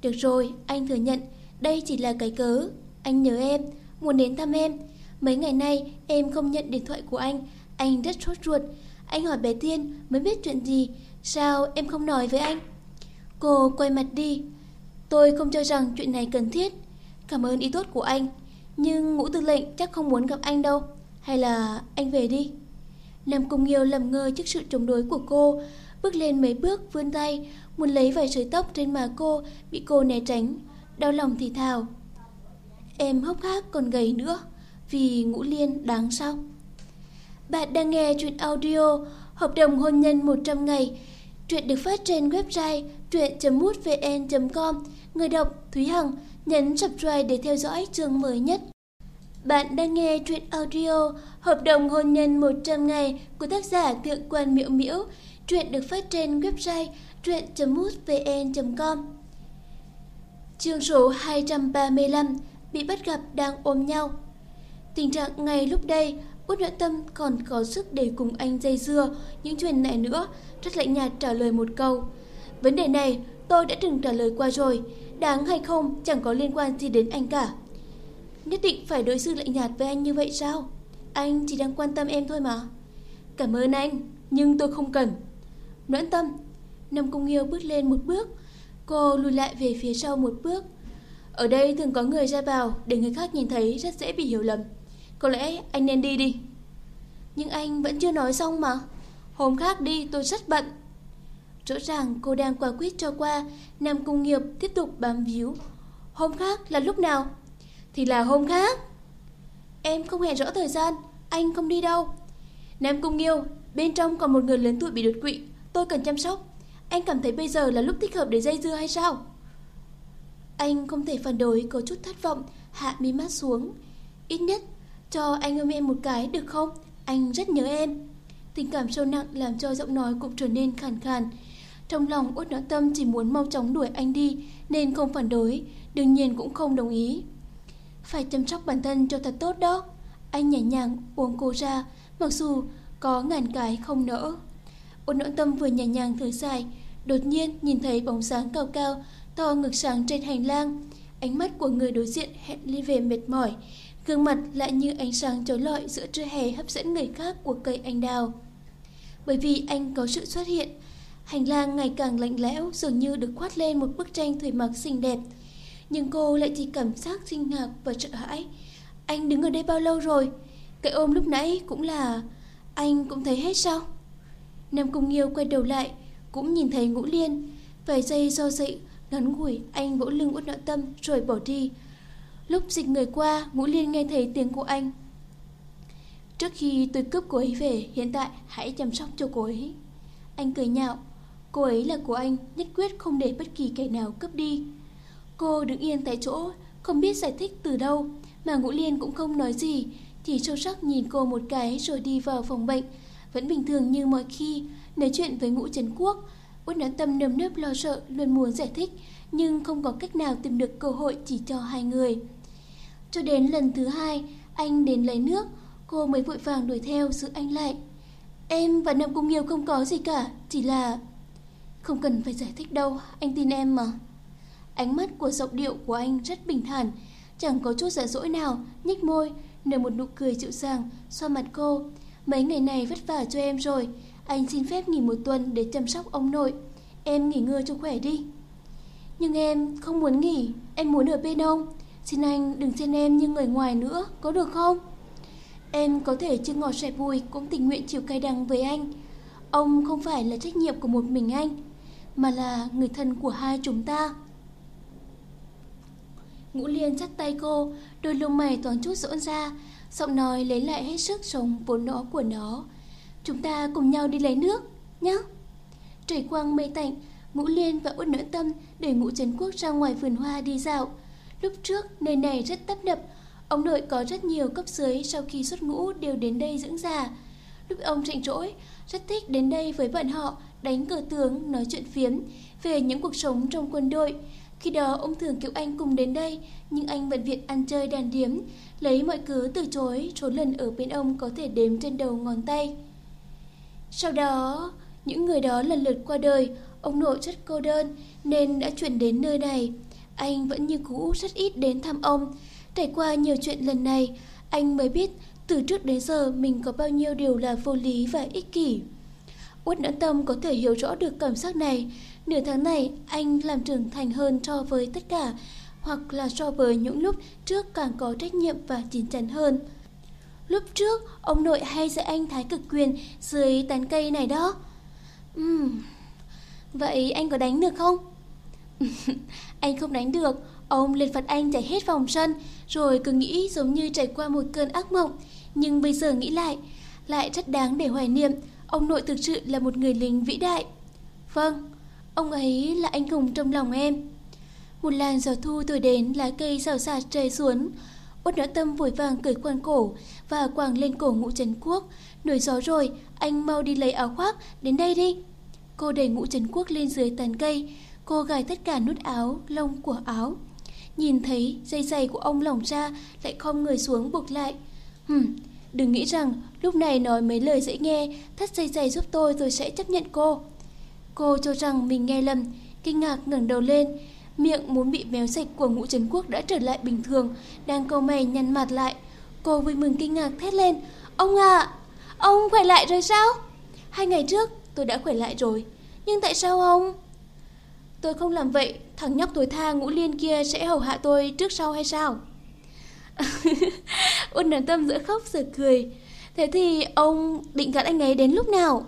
Được rồi, anh thừa nhận, đây chỉ là cái cớ. Anh nhớ em, muốn đến thăm em. Mấy ngày nay em không nhận điện thoại của anh, anh rất sốt ruột. Anh hỏi bé Tiên mới biết chuyện gì, sao em không nói với anh? Cô quay mặt đi. Tôi không cho rằng chuyện này cần thiết. Cảm ơn ý tốt của anh. Nhưng ngũ tư lệnh chắc không muốn gặp anh đâu. Hay là anh về đi. Nam Cung Nghiêu lầm ngơ trước sự chống đối của cô, bước lên mấy bước vươn tay, muốn lấy vài sợi tóc trên má cô, bị cô né tránh. Đau lòng thì thào. Em hốc hác còn gầy nữa, vì ngũ liên đáng sao? Bạn đang nghe chuyện audio Hợp đồng hôn nhân 100 ngày. Truyện được phát trên website truyện.mútvn.com. Người đọc Thúy Hằng nhấn subscribe để theo dõi chương mới nhất. Bạn đang nghe truyện audio Hợp đồng hôn nhân 100 ngày của tác giả Thượng quan Miễu Miễu. Truyện được phát trên website truyện.mútvn.com Chương số 235 Bị bắt gặp đang ôm nhau Tình trạng ngay lúc đây, Út Nhã Tâm còn có sức để cùng anh dây dưa những chuyện này nữa Rất lạnh nhạt trả lời một câu Vấn đề này tôi đã từng trả lời qua rồi, Đáng hay không chẳng có liên quan gì đến anh cả. Nhất định phải đối xử lạnh nhạt với anh như vậy sao? Anh chỉ đang quan tâm em thôi mà. Cảm ơn anh, Nhưng tôi không cần. Noãn tâm, Nam Cung Nghiêu bước lên một bước. Cô lùi lại về phía sau một bước. Ở đây thường có người ra vào Để người khác nhìn thấy rất dễ bị hiểu lầm. Có lẽ anh nên đi đi. Nhưng anh vẫn chưa nói xong mà. Hôm khác đi, tôi rất bận. Rõ ràng cô đang quả quyết cho qua, Nam Cung Nghiệp tiếp tục bám víu. Hôm khác là lúc nào? Thì là hôm khác. Em không hề rõ thời gian, Anh không đi đâu. Nam Cung Nghiêu Bên trong còn một người lớn tuổi bị đột quỵ, Tôi cần chăm sóc. Anh cảm thấy bây giờ là lúc thích hợp để dây dưa hay sao? Anh không thể phản đối, Có chút thất vọng, Hạ mi mắt xuống. Ít nhất, cho anh ôm em một cái được không? Anh rất nhớ em. Tình cảm sâu nặng làm cho giọng nói cũng trở nên khàn khàn trong lòng Út Noãn Tâm chỉ muốn mau chóng đuổi anh đi, Nên không phản đối, Đương nhiên cũng không đồng ý. Phải chăm sóc bản thân cho thật tốt đó. Anh nhẹ nhàng buông cô ra, Mặc dù có ngàn cái không nỡ. Út Noãn Tâm vừa nhẹ nhàng thở dài, Đột nhiên nhìn thấy bóng sáng cao cao, To ngực sáng trên hành lang. Ánh mắt của người đối diện hẹn ly về mệt mỏi, Gương mặt lại như ánh sáng chói lọi giữa trưa hè hấp dẫn người khác của cây anh đào. Bởi vì anh có sự xuất hiện Hành lang ngày càng lạnh lẽo dường như được khoát lên một bức tranh thủy mặc xinh đẹp. Nhưng cô lại chỉ cảm giác kinh ngạc và sợ hãi. Anh đứng ở đây bao lâu rồi? Cái ôm lúc nãy cũng là... Anh cũng thấy hết sao? Nam Cung Nghiêu quay đầu lại, cũng nhìn thấy Ngũ Liên. Vài giây do dậy, ngắn ngủi, anh vỗ lưng út nội tâm rồi bỏ đi. Lúc dịch người qua, Ngũ Liên nghe thấy tiếng của anh. Trước khi tôi cướp cô ấy về, hiện tại hãy chăm sóc cho cô ấy. Anh cười nhạo, Cô ấy là của anh, nhất quyết không để bất kỳ kẻ nào cướp đi. Cô đứng yên tại chỗ, không biết giải thích từ đâu, mà Ngũ Liên cũng không nói gì, chỉ sâu sắc nhìn cô một cái rồi đi vào phòng bệnh. Vẫn bình thường như mọi khi, nói chuyện với Ngũ Trấn Quốc. Út nói tâm nơm nớp lo sợ, luôn muốn giải thích, nhưng không có cách nào tìm được cơ hội chỉ cho hai người. Cho đến lần thứ hai, anh đến lấy nước, cô mới vội vàng đuổi theo giữ anh lại. Em và Nam Cung Nghiêu không có gì cả, chỉ là... Không cần phải giải thích đâu, anh tin em mà. Ánh mắt của giọng điệu của anh rất bình thản, chẳng có chút giả dỗi nào, nhếch môi, nở một nụ cười dịu dàng, xoa mặt cô. Mấy ngày này vất vả cho em rồi, anh xin phép nghỉ một tuần để chăm sóc ông nội. Em nghỉ ngơi cho khỏe đi. Nhưng em không muốn nghỉ, em muốn ở bên ông. Xin anh đừng xem em như người ngoài nữa, có được không? Em có thể chưa ngọt sẻ bùi cũng tình nguyện chịu cay đắng với anh. Ông không phải là trách nhiệm của một mình anh mà là người thân của hai chúng ta. Ngũ Liên chắc tay cô, đôi lông mày thoáng chút rỗn ra, giọng nói lấy lại hết sức sống vốn nó của nó. Chúng ta cùng nhau đi lấy nước, nhé. Trời quang mây tạnh, Ngũ Liên và Út Nỗi Tâm để Ngũ Trấn Quốc ra ngoài vườn hoa đi dạo. Lúc trước, nơi này rất tấp nập, ông nội có rất nhiều cấp dưới sau khi xuất ngũ đều đến đây dưỡng già. Lúc ông rảnh rỗi, rất thích đến đây với bọn họ đánh cờ tướng, nói chuyện phiếm về những cuộc sống trong quân đội. Khi đó ông thường kêu anh cùng đến đây, nhưng anh bận việc ăn chơi đàn điếm, lấy mọi cớ từ chối, số lần ở bên ông có thể đếm trên đầu ngón tay. Sau đó, những người đó lần lượt qua đời, ông nội rất cô đơn nên đã chuyển đến nơi này. Anh vẫn như cũ rất ít đến thăm ông. Trải qua nhiều chuyện lần này, anh mới biết từ trước đến giờ mình có bao nhiêu điều là vô lý và ích kỷ. Uất Nhẫn Tâm có thể hiểu rõ được cảm giác này. Nửa tháng này, anh làm trưởng thành hơn so với tất cả, hoặc là so với những lúc trước càng có trách nhiệm và chín chắn hơn. Lúc trước, ông nội hay dạy anh thái cực quyền dưới tán cây này đó. Uhm, vậy anh có đánh được không? anh không đánh được, ông liền phạt anh chạy hết vòng sân, rồi cứ nghĩ giống như trải qua một cơn ác mộng. Nhưng bây giờ nghĩ lại, lại rất đáng để hoài niệm. Ông nội thực sự là một người lính vĩ đại. Vâng, ông ấy là anh hùng trong lòng em. Một làn gió thu thổi đến lá cây xào xạc trời xuống. Uất Noãn Tâm vội vàng cởi quan cổ và quàng lên cổ ngũ Trấn Quốc. Nổi gió rồi, anh mau đi lấy áo khoác, đến đây đi. Cô đẩy ngũ Trấn Quốc lên dưới tàn cây, cô gài tất cả nút áo, lông của áo. Nhìn thấy dây giày của ông lỏng ra, lại không người xuống buộc lại. Hừm, đừng nghĩ rằng lúc này nói mấy lời dễ nghe, thắt dây giày giúp tôi rồi sẽ chấp nhận cô. Cô cho rằng mình nghe lầm, kinh ngạc ngẩng đầu lên, miệng muốn bị méo sạch của ngũ Trấn Quốc đã trở lại bình thường, đang câu mày nhăn mặt lại. Cô vui mừng kinh ngạc thét lên, ông à, ông khỏe lại rồi sao? Hai ngày trước tôi đã khỏe lại rồi, nhưng tại sao ông? Tôi không làm vậy, thằng nhóc tuổi tha ngũ liên kia sẽ hầu hạ tôi trước sau hay sao? Ôn nản tâm giữa khóc giờ cười. Thế thì ông định gặp anh ấy đến lúc nào?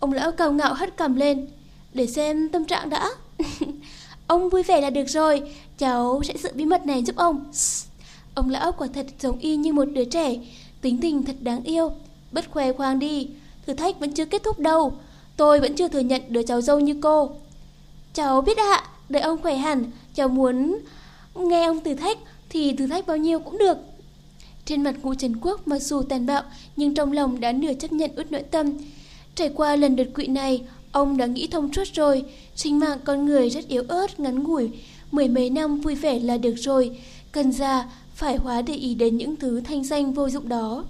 Ông lão cao ngạo hất cầm lên. Để xem tâm trạng đã. ông vui vẻ là được rồi. Cháu sẽ giữ bí mật này giúp ông. Ông lão quả thật giống y như một đứa trẻ. Tính tình thật đáng yêu. Bất khoe khoang đi. Thử thách vẫn chưa kết thúc đâu. Tôi vẫn chưa thừa nhận đứa cháu dâu như cô. Cháu biết ạ, đợi ông khỏe hẳn, cháu muốn nghe ông thử thách thì thử thách bao nhiêu cũng được. Trên mặt ngũ Trần Quốc mặc dù tàn bạo nhưng trong lòng đã nửa chấp nhận ướt nội tâm. Trải qua lần đột quỵ này, ông đã nghĩ thông suốt rồi, sinh mạng con người rất yếu ớt, ngắn ngủi, mười mấy năm vui vẻ là được rồi, cần ra phải hóa để ý đến những thứ thanh danh vô dụng đó.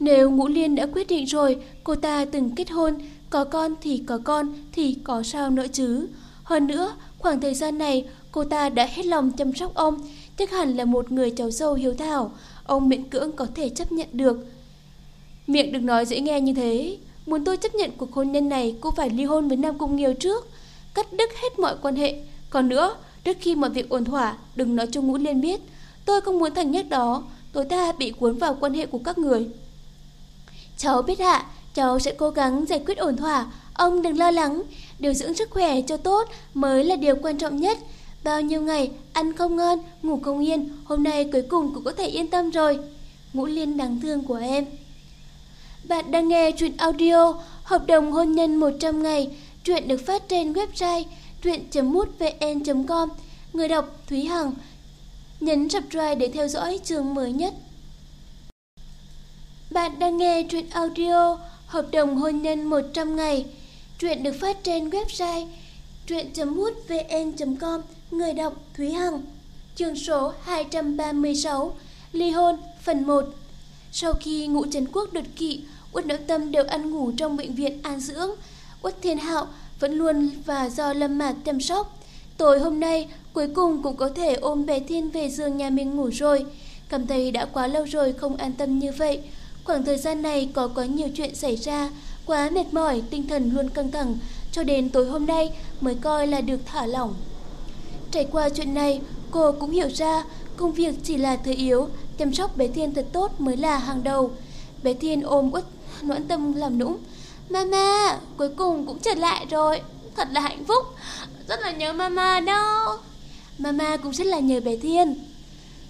Nếu Ngũ Liên đã quyết định rồi, cô ta từng kết hôn, có con thì có con thì có sao nữa chứ. Hơn nữa, khoảng thời gian này cô ta đã hết lòng chăm sóc ông, chắc hẳn là một người cháu dâu hiếu thảo, ông miễn cưỡng có thể chấp nhận được. Miệng đừng nói dễ nghe như thế, muốn tôi chấp nhận cuộc hôn nhân này cô phải ly hôn với Nam Cung Nghiêu trước, cắt đứt hết mọi quan hệ. Còn nữa, trước khi mọi việc ổn thỏa, đừng nói cho Ngũ Liên biết, tôi không muốn thằng nhắc đó, tối ta bị cuốn vào quan hệ của các người. Cháu biết ạ, cháu sẽ cố gắng giải quyết ổn thỏa, ông đừng lo lắng, điều dưỡng sức khỏe cho tốt mới là điều quan trọng nhất. Bao nhiêu ngày ăn không ngon, ngủ không yên, hôm nay cuối cùng cũng có thể yên tâm rồi. Ngũ Liên đáng thương của em. Bạn đang nghe truyện audio Hợp đồng hôn nhân 100 ngày. Truyện được phát trên website truyện.mútvn.com. Người đọc Thúy Hằng. Nhấn subscribe để theo dõi chương mới nhất. Bạn đang nghe truyện audio Hợp đồng hôn nhân 100 ngày. Truyện được phát trên website truyện.mútvn.com Người đọc Thúy Hằng Chương số 236 Ly hôn phần 1 Sau khi ngụ Trần Quốc đột kỵ Uất Nội Tâm đều ăn ngủ trong bệnh viện an dưỡng. Uất Thiên Hạo vẫn luôn và do Lâm Mạt chăm sóc. Tối hôm nay cuối cùng cũng có thể ôm bé Thiên về giường nhà mình ngủ rồi. Cảm thấy đã quá lâu rồi không an tâm như vậy. Khoảng thời gian này có quá nhiều chuyện xảy ra Quá mệt mỏi, tinh thần luôn căng thẳng. Cho đến tối hôm nay mới coi là được thả lỏng. Trải qua chuyện này, cô cũng hiểu ra công việc chỉ là thứ yếu, chăm sóc bé Thiên thật tốt mới là hàng đầu. Bé Thiên ôm út noãn tâm làm nũng. Mama, cuối cùng cũng trở lại rồi, thật là hạnh phúc, rất là nhớ mama đó. Mama cũng rất là nhớ bé Thiên.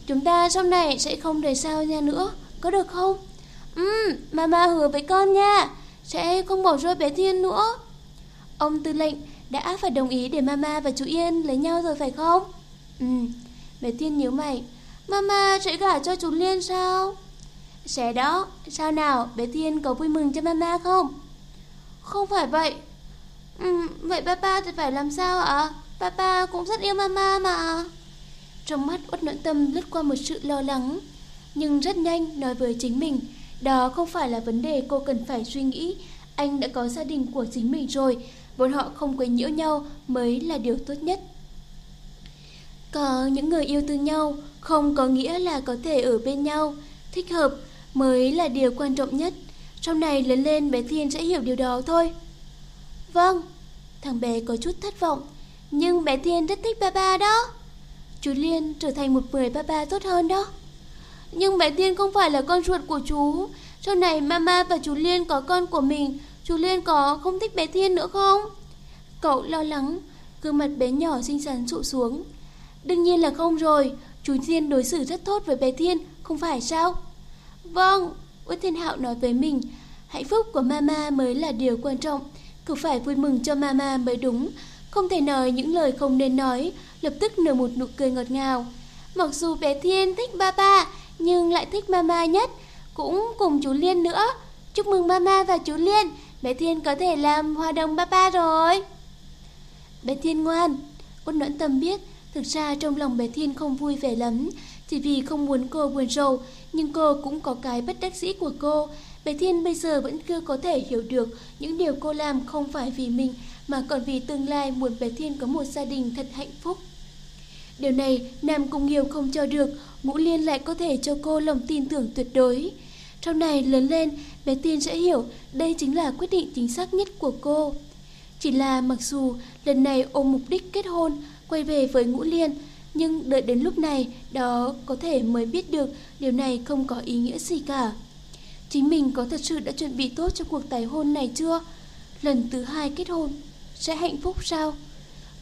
Chúng ta sau này sẽ không rời sao nha nữa, có được không? Ừ, mama hứa với con nha, sẽ không bỏ rơi bé Thiên nữa. Ông tư lệnh đã phải đồng ý để mama và chú Yên lấy nhau rồi phải không? Ừ, bé Thiên nhíu mày. Mama sẽ gả cho chú Liên sao? Sẽ đó, sao nào, bé Thiên có vui mừng cho mama không? Không phải vậy. Ừ, vậy papa thì phải làm sao ạ? Papa cũng rất yêu mama mà. Trong mắt Uất nội Tâm lướt qua một sự lo lắng, nhưng rất nhanh nói với chính mình, đó không phải là vấn đề cô cần phải suy nghĩ. Anh đã có gia đình của chính mình rồi, bọn họ không quấy nhiễu nhau mới là điều tốt nhất. Có những người yêu thương nhau không có nghĩa là có thể ở bên nhau, thích hợp mới là điều quan trọng nhất. Sau này lớn lên bé Thiên sẽ hiểu điều đó thôi. Vâng, thằng bé có chút thất vọng, nhưng bé Thiên rất thích ba ba đó. Chú Liên trở thành một người ba ba tốt hơn đó. Nhưng bé Thiên không phải là con ruột của chú. Sau này mama và chú Liên có con của mình Chú Liên có không thích bé Thiên nữa không? Cậu lo lắng, gương mặt bé nhỏ xinh xắn trụ xuống. Đương nhiên là không rồi, chú Thiên đối xử rất tốt với bé Thiên, không phải sao? Vâng, Uất Thiên Hạo nói với mình, hạnh phúc của mama mới là điều quan trọng, cứ phải vui mừng cho mama mới đúng, không thể nói những lời không nên nói, lập tức nở một nụ cười ngọt ngào. Mặc dù bé Thiên thích ba ba, nhưng lại thích mama nhất, cũng cùng chú Liên nữa. Chúc mừng mama và chú Liên, bé Thiên có thể làm hòa đồng ba ba rồi. Bé Thiên ngoan, Út Noãn Tâm biết, thực ra trong lòng bé Thiên không vui vẻ lắm, chỉ vì không muốn cô buồn rầu, nhưng cô cũng có cái bất đắc dĩ của cô. Bé Thiên bây giờ vẫn chưa có thể hiểu được những điều cô làm không phải vì mình, mà còn vì tương lai muốn bé Thiên có một gia đình thật hạnh phúc. Điều này Nam Cung Nghiêu không cho được, Ngũ Liên lại có thể cho cô lòng tin tưởng tuyệt đối. Sau này lớn lên, bé Tiên sẽ hiểu đây chính là quyết định chính xác nhất của cô. Chỉ là mặc dù lần này ôm mục đích kết hôn, quay về với Ngũ Liên, nhưng đợi đến lúc này, đó có thể mới biết được điều này không có ý nghĩa gì cả. Chính mình có thật sự đã chuẩn bị tốt cho cuộc tái hôn này chưa? Lần thứ hai kết hôn, sẽ hạnh phúc sao?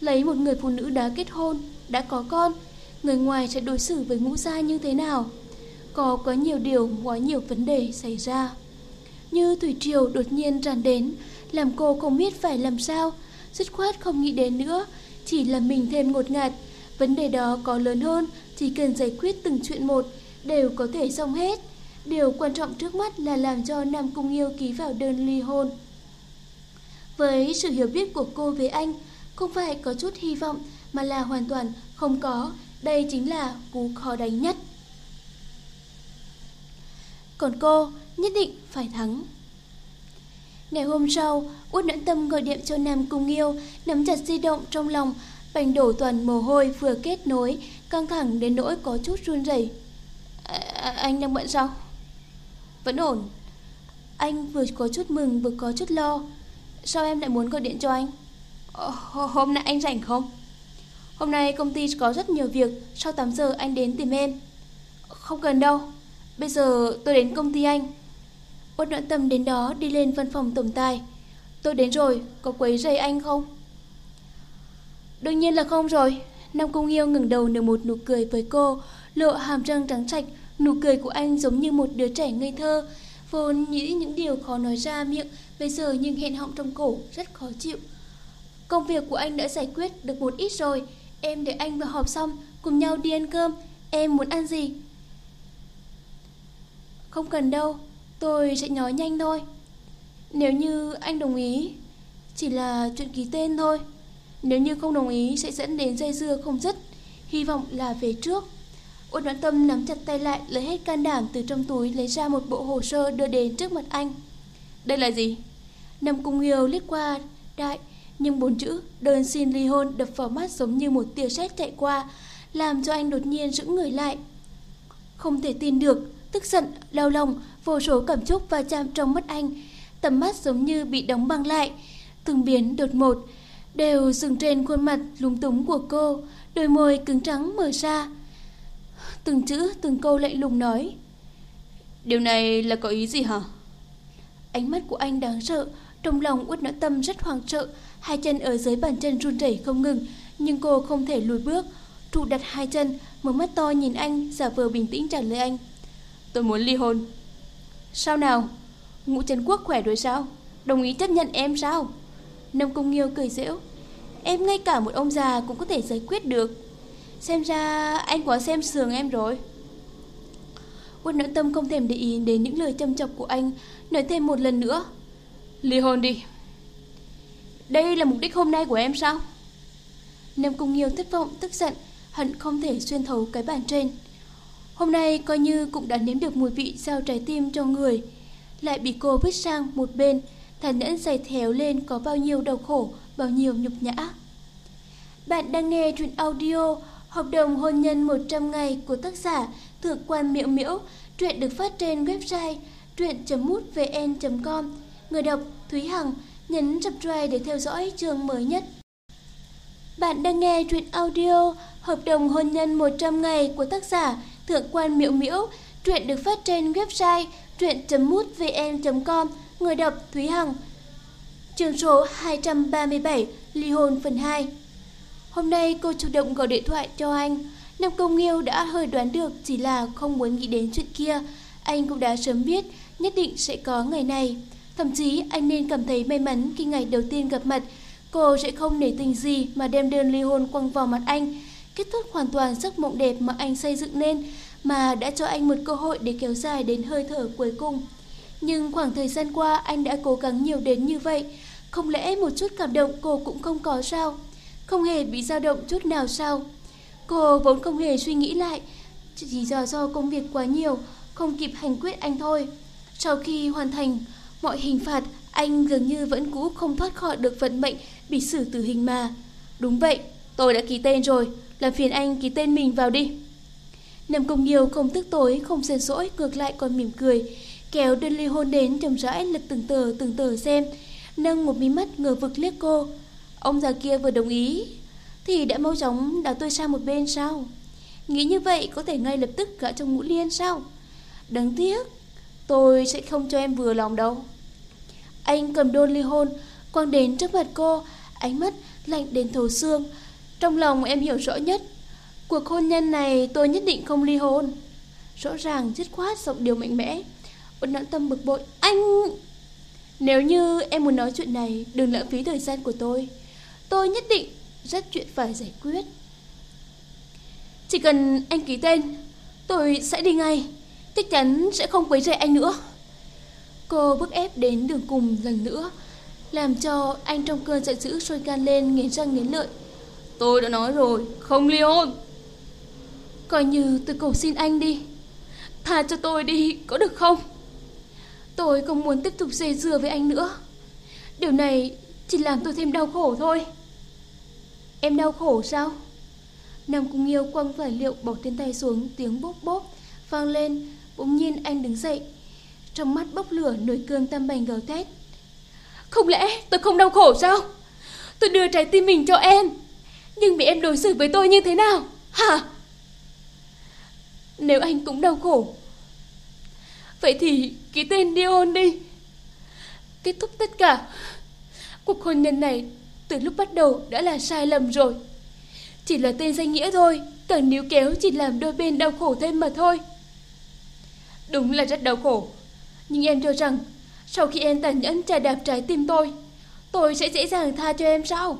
Lấy một người phụ nữ đã kết hôn, đã có con, người ngoài sẽ đối xử với ngũ gia như thế nào? Có quá nhiều điều, quá nhiều vấn đề xảy ra. Như thủy triều đột nhiên tràn đến, làm cô không biết phải làm sao, dứt khoát không nghĩ đến nữa, chỉ là mình thêm ngột ngạt. Vấn đề đó có lớn hơn, chỉ cần giải quyết từng chuyện một, đều có thể xong hết. Điều quan trọng trước mắt là làm cho Nam Cung Yêu ký vào đơn ly hôn. Với sự hiểu biết của cô về anh, không phải có chút hy vọng mà là hoàn toàn không có, đây chính là cú khó đánh nhất. Còn cô nhất định phải thắng. Ngày hôm sau, Út Nhẫn Tâm gọi điện cho Nam Cung Yêu, nắm chặt di động trong lòng, bành đổ toàn mồ hôi vừa kết nối, căng thẳng đến nỗi có chút run rẩy. À, à, anh đang bận sao? Vẫn ổn. Anh vừa có chút mừng vừa có chút lo. Sao em lại muốn gọi điện cho anh? Ờ, hôm nay anh rảnh không? Hôm nay công ty có rất nhiều việc, sau 8 giờ anh đến tìm em. Không cần đâu, bây giờ tôi đến công ty anh. Út đoạn Tâm đến đó đi lên văn phòng tổng tài. Tôi đến rồi, có quấy rầy anh không? Đương nhiên là không rồi. Nam Cung Yêu ngừng đầu nở một nụ cười với cô, lộ hàm răng trắng trạch, nụ cười của anh giống như một đứa trẻ ngây thơ, vốn nghĩ những điều khó nói ra miệng, bây giờ nhưng hẹn họng trong cổ rất khó chịu. Công việc của anh đã giải quyết được một ít rồi, em để anh vừa họp xong, cùng nhau đi ăn cơm, em muốn ăn gì? Không cần đâu, tôi sẽ nói nhanh thôi. Nếu như anh đồng ý, chỉ là chuyện ký tên thôi. Nếu như không đồng ý sẽ dẫn đến dây dưa không dứt, hy vọng là về trước. Ôn đoán tâm nắm chặt tay lại lấy hết can đảm từ trong túi lấy ra một bộ hồ sơ đưa đến trước mặt anh. Đây là gì? Nằm cùng Nghiêu liếc qua đại, nhưng bốn chữ đơn xin ly hôn đập vào mắt giống như một tia sét chạy qua, làm cho anh đột nhiên giữ người lại. Không thể tin được, tức giận, đau lòng, vô số cảm xúc và chạm trong mắt anh. Tầm mắt giống như bị đóng băng lại, từng biến đột một, đều dừng trên khuôn mặt lúng túng của cô, đôi môi cứng trắng mở ra. Từng chữ, từng câu lạnh lùng nói. Điều này là có ý gì hả? Ánh mắt của anh đáng sợ, trong lòng út nã tâm rất hoảng sợ, hai chân ở dưới bàn chân run rẩy không ngừng, nhưng cô không thể lùi bước. Trụ đặt hai chân, mở mắt to nhìn anh, giả vờ bình tĩnh trả lời anh. Tôi muốn ly hôn. Sao nào? Ngũ Trần Quốc khỏe rồi sao? Đồng ý chấp nhận em sao? Nông Công Nghiêu cười giễu. Em ngay cả một ông già cũng có thể giải quyết được. Xem ra anh quá xem sườn em rồi. Quân nỗi tâm không thèm để ý đến những lời châm chọc của anh, nói thêm một lần nữa. Ly hôn đi. Đây là mục đích hôm nay của em sao? Nam Cung Nghiêu thất vọng, tức giận, hận không thể xuyên thấu cái bàn trên. Hôm nay coi như cũng đã nếm được mùi vị giao trái tim cho người, lại bị cô vứt sang một bên, thản nhẫn giày théo lên có bao nhiêu đau khổ, bao nhiêu nhục nhã. Bạn đang nghe truyện audio Hợp đồng hôn nhân 100 ngày của tác giả Thượng quan Miễu Miễu. Truyện được phát trên website truyện.mútvn.com. Người đọc Thúy Hằng nhấn subscribe để theo dõi chương mới nhất. Bạn đang nghe truyện audio Hợp đồng hôn nhân 100 ngày của tác giả Thượng quan Miễu Miễu. Truyện được phát trên website truyện.mútvn.com. Người đọc Thúy Hằng. Chương số 237 Ly hôn phần 2 Hôm nay cô chủ động gọi điện thoại cho anh. Nam Công Nghiêu đã hơi đoán được chỉ là không muốn nghĩ đến chuyện kia. Anh cũng đã sớm biết nhất định sẽ có ngày này. Thậm chí anh nên cảm thấy may mắn khi ngày đầu tiên gặp mặt, cô sẽ không nể tình gì mà đem đơn ly hôn quăng vào mặt anh kết thúc hoàn toàn giấc mộng đẹp mà anh xây dựng nên, mà đã cho anh một cơ hội để kéo dài đến hơi thở cuối cùng. Nhưng khoảng thời gian qua anh đã cố gắng nhiều đến như vậy, không lẽ một chút cảm động cô cũng không có sao? Không hề bị dao động chút nào sao? Cô vốn không hề suy nghĩ lại, chỉ do do công việc quá nhiều, không kịp hành quyết anh thôi. Sau khi hoàn thành mọi hình phạt, anh dường như vẫn cũ không thoát khỏi được vận mệnh bị xử tử hình mà. Đúng vậy, tôi đã ký tên rồi, làm phiền anh ký tên mình vào đi. Nằm Công Nghiêu không tức tối, không giận dỗi, ngược lại còn mỉm cười, kéo đơn ly hôn đến chậm rãi lật từng tờ từng tờ xem, nâng một mí mắt ngờ vực liếc cô. Ông già kia vừa đồng ý, thì đã mau chóng đào tôi sang một bên sao? Nghĩ như vậy có thể ngay lập tức gã trong ngũ liên sao? Đáng tiếc, tôi sẽ không cho em vừa lòng đâu. Anh cầm đôn ly hôn, quăng đến trước mặt cô, ánh mắt lạnh đến thấu xương. Trong lòng em hiểu rõ nhất, cuộc hôn nhân này tôi nhất định không ly hôn. Rõ ràng dứt khoát giọng điều mạnh mẽ. Ôn nặng tâm bực bội. Anh... Nếu như em muốn nói chuyện này, đừng lãng phí thời gian của tôi. Tôi nhất định rất chuyện phải giải quyết. Chỉ cần anh ký tên, tôi sẽ đi ngay. Chắc chắn sẽ không quấy rầy anh nữa. Cô bức ép đến đường cùng lần nữa, làm cho anh trong cơn giận dữ sôi gan lên nghiến răng nghiến lợi. Tôi đã nói rồi, không ly hôn. Coi như tôi cầu xin anh đi. Tha cho tôi đi, có được không? Tôi không muốn tiếp tục dây dưa với anh nữa. Điều này chỉ làm tôi thêm đau khổ thôi. Em đau khổ sao? Nam Cung Nghiêu quăng vải liệu bỏ trên tay xuống tiếng bốp bốp vang lên, bỗng nhiên anh đứng dậy. Trong mắt bốc lửa nổi cương tam bành gào thét. Không lẽ tôi không đau khổ sao? Tôi đưa trái tim mình cho em, nhưng bị em đối xử với tôi như thế nào? Hả? Nếu anh cũng đau khổ, vậy thì ký tên đi hôn đi. Kết thúc tất cả. Cuộc hôn nhân này từ lúc bắt đầu đã là sai lầm rồi. Chỉ là tên danh nghĩa thôi, càng níu kéo chỉ làm đôi bên đau khổ thêm mà thôi. Đúng là rất đau khổ, nhưng em cho rằng sau khi em tàn nhẫn trà đạp trái tim tôi, tôi sẽ dễ dàng tha cho em sao?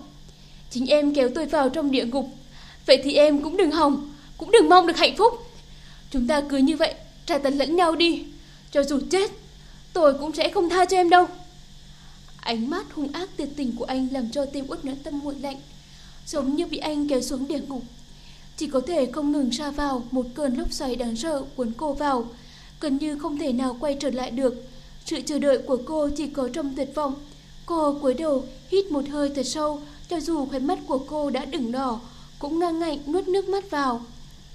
Chính em kéo tôi vào trong địa ngục, vậy thì em cũng đừng hòng, cũng đừng mong được hạnh phúc. Chúng ta cứ như vậy, trả tấn lẫn nhau đi, cho dù chết, tôi cũng sẽ không tha cho em đâu. Ánh mắt hung ác tuyệt tình của anh làm cho tim út nỗi tâm nguội lạnh, giống như bị anh kéo xuống địa ngục. Chỉ có thể không ngừng ra vào một cơn lốc xoáy đáng sợ cuốn cô vào, gần như không thể nào quay trở lại được. Sự chờ đợi của cô chỉ có trong tuyệt vọng. Cô cúi đầu hít một hơi thật sâu, cho dù khóe mắt của cô đã đửng đỏ, cũng ngang ngạnh nuốt nước mắt vào.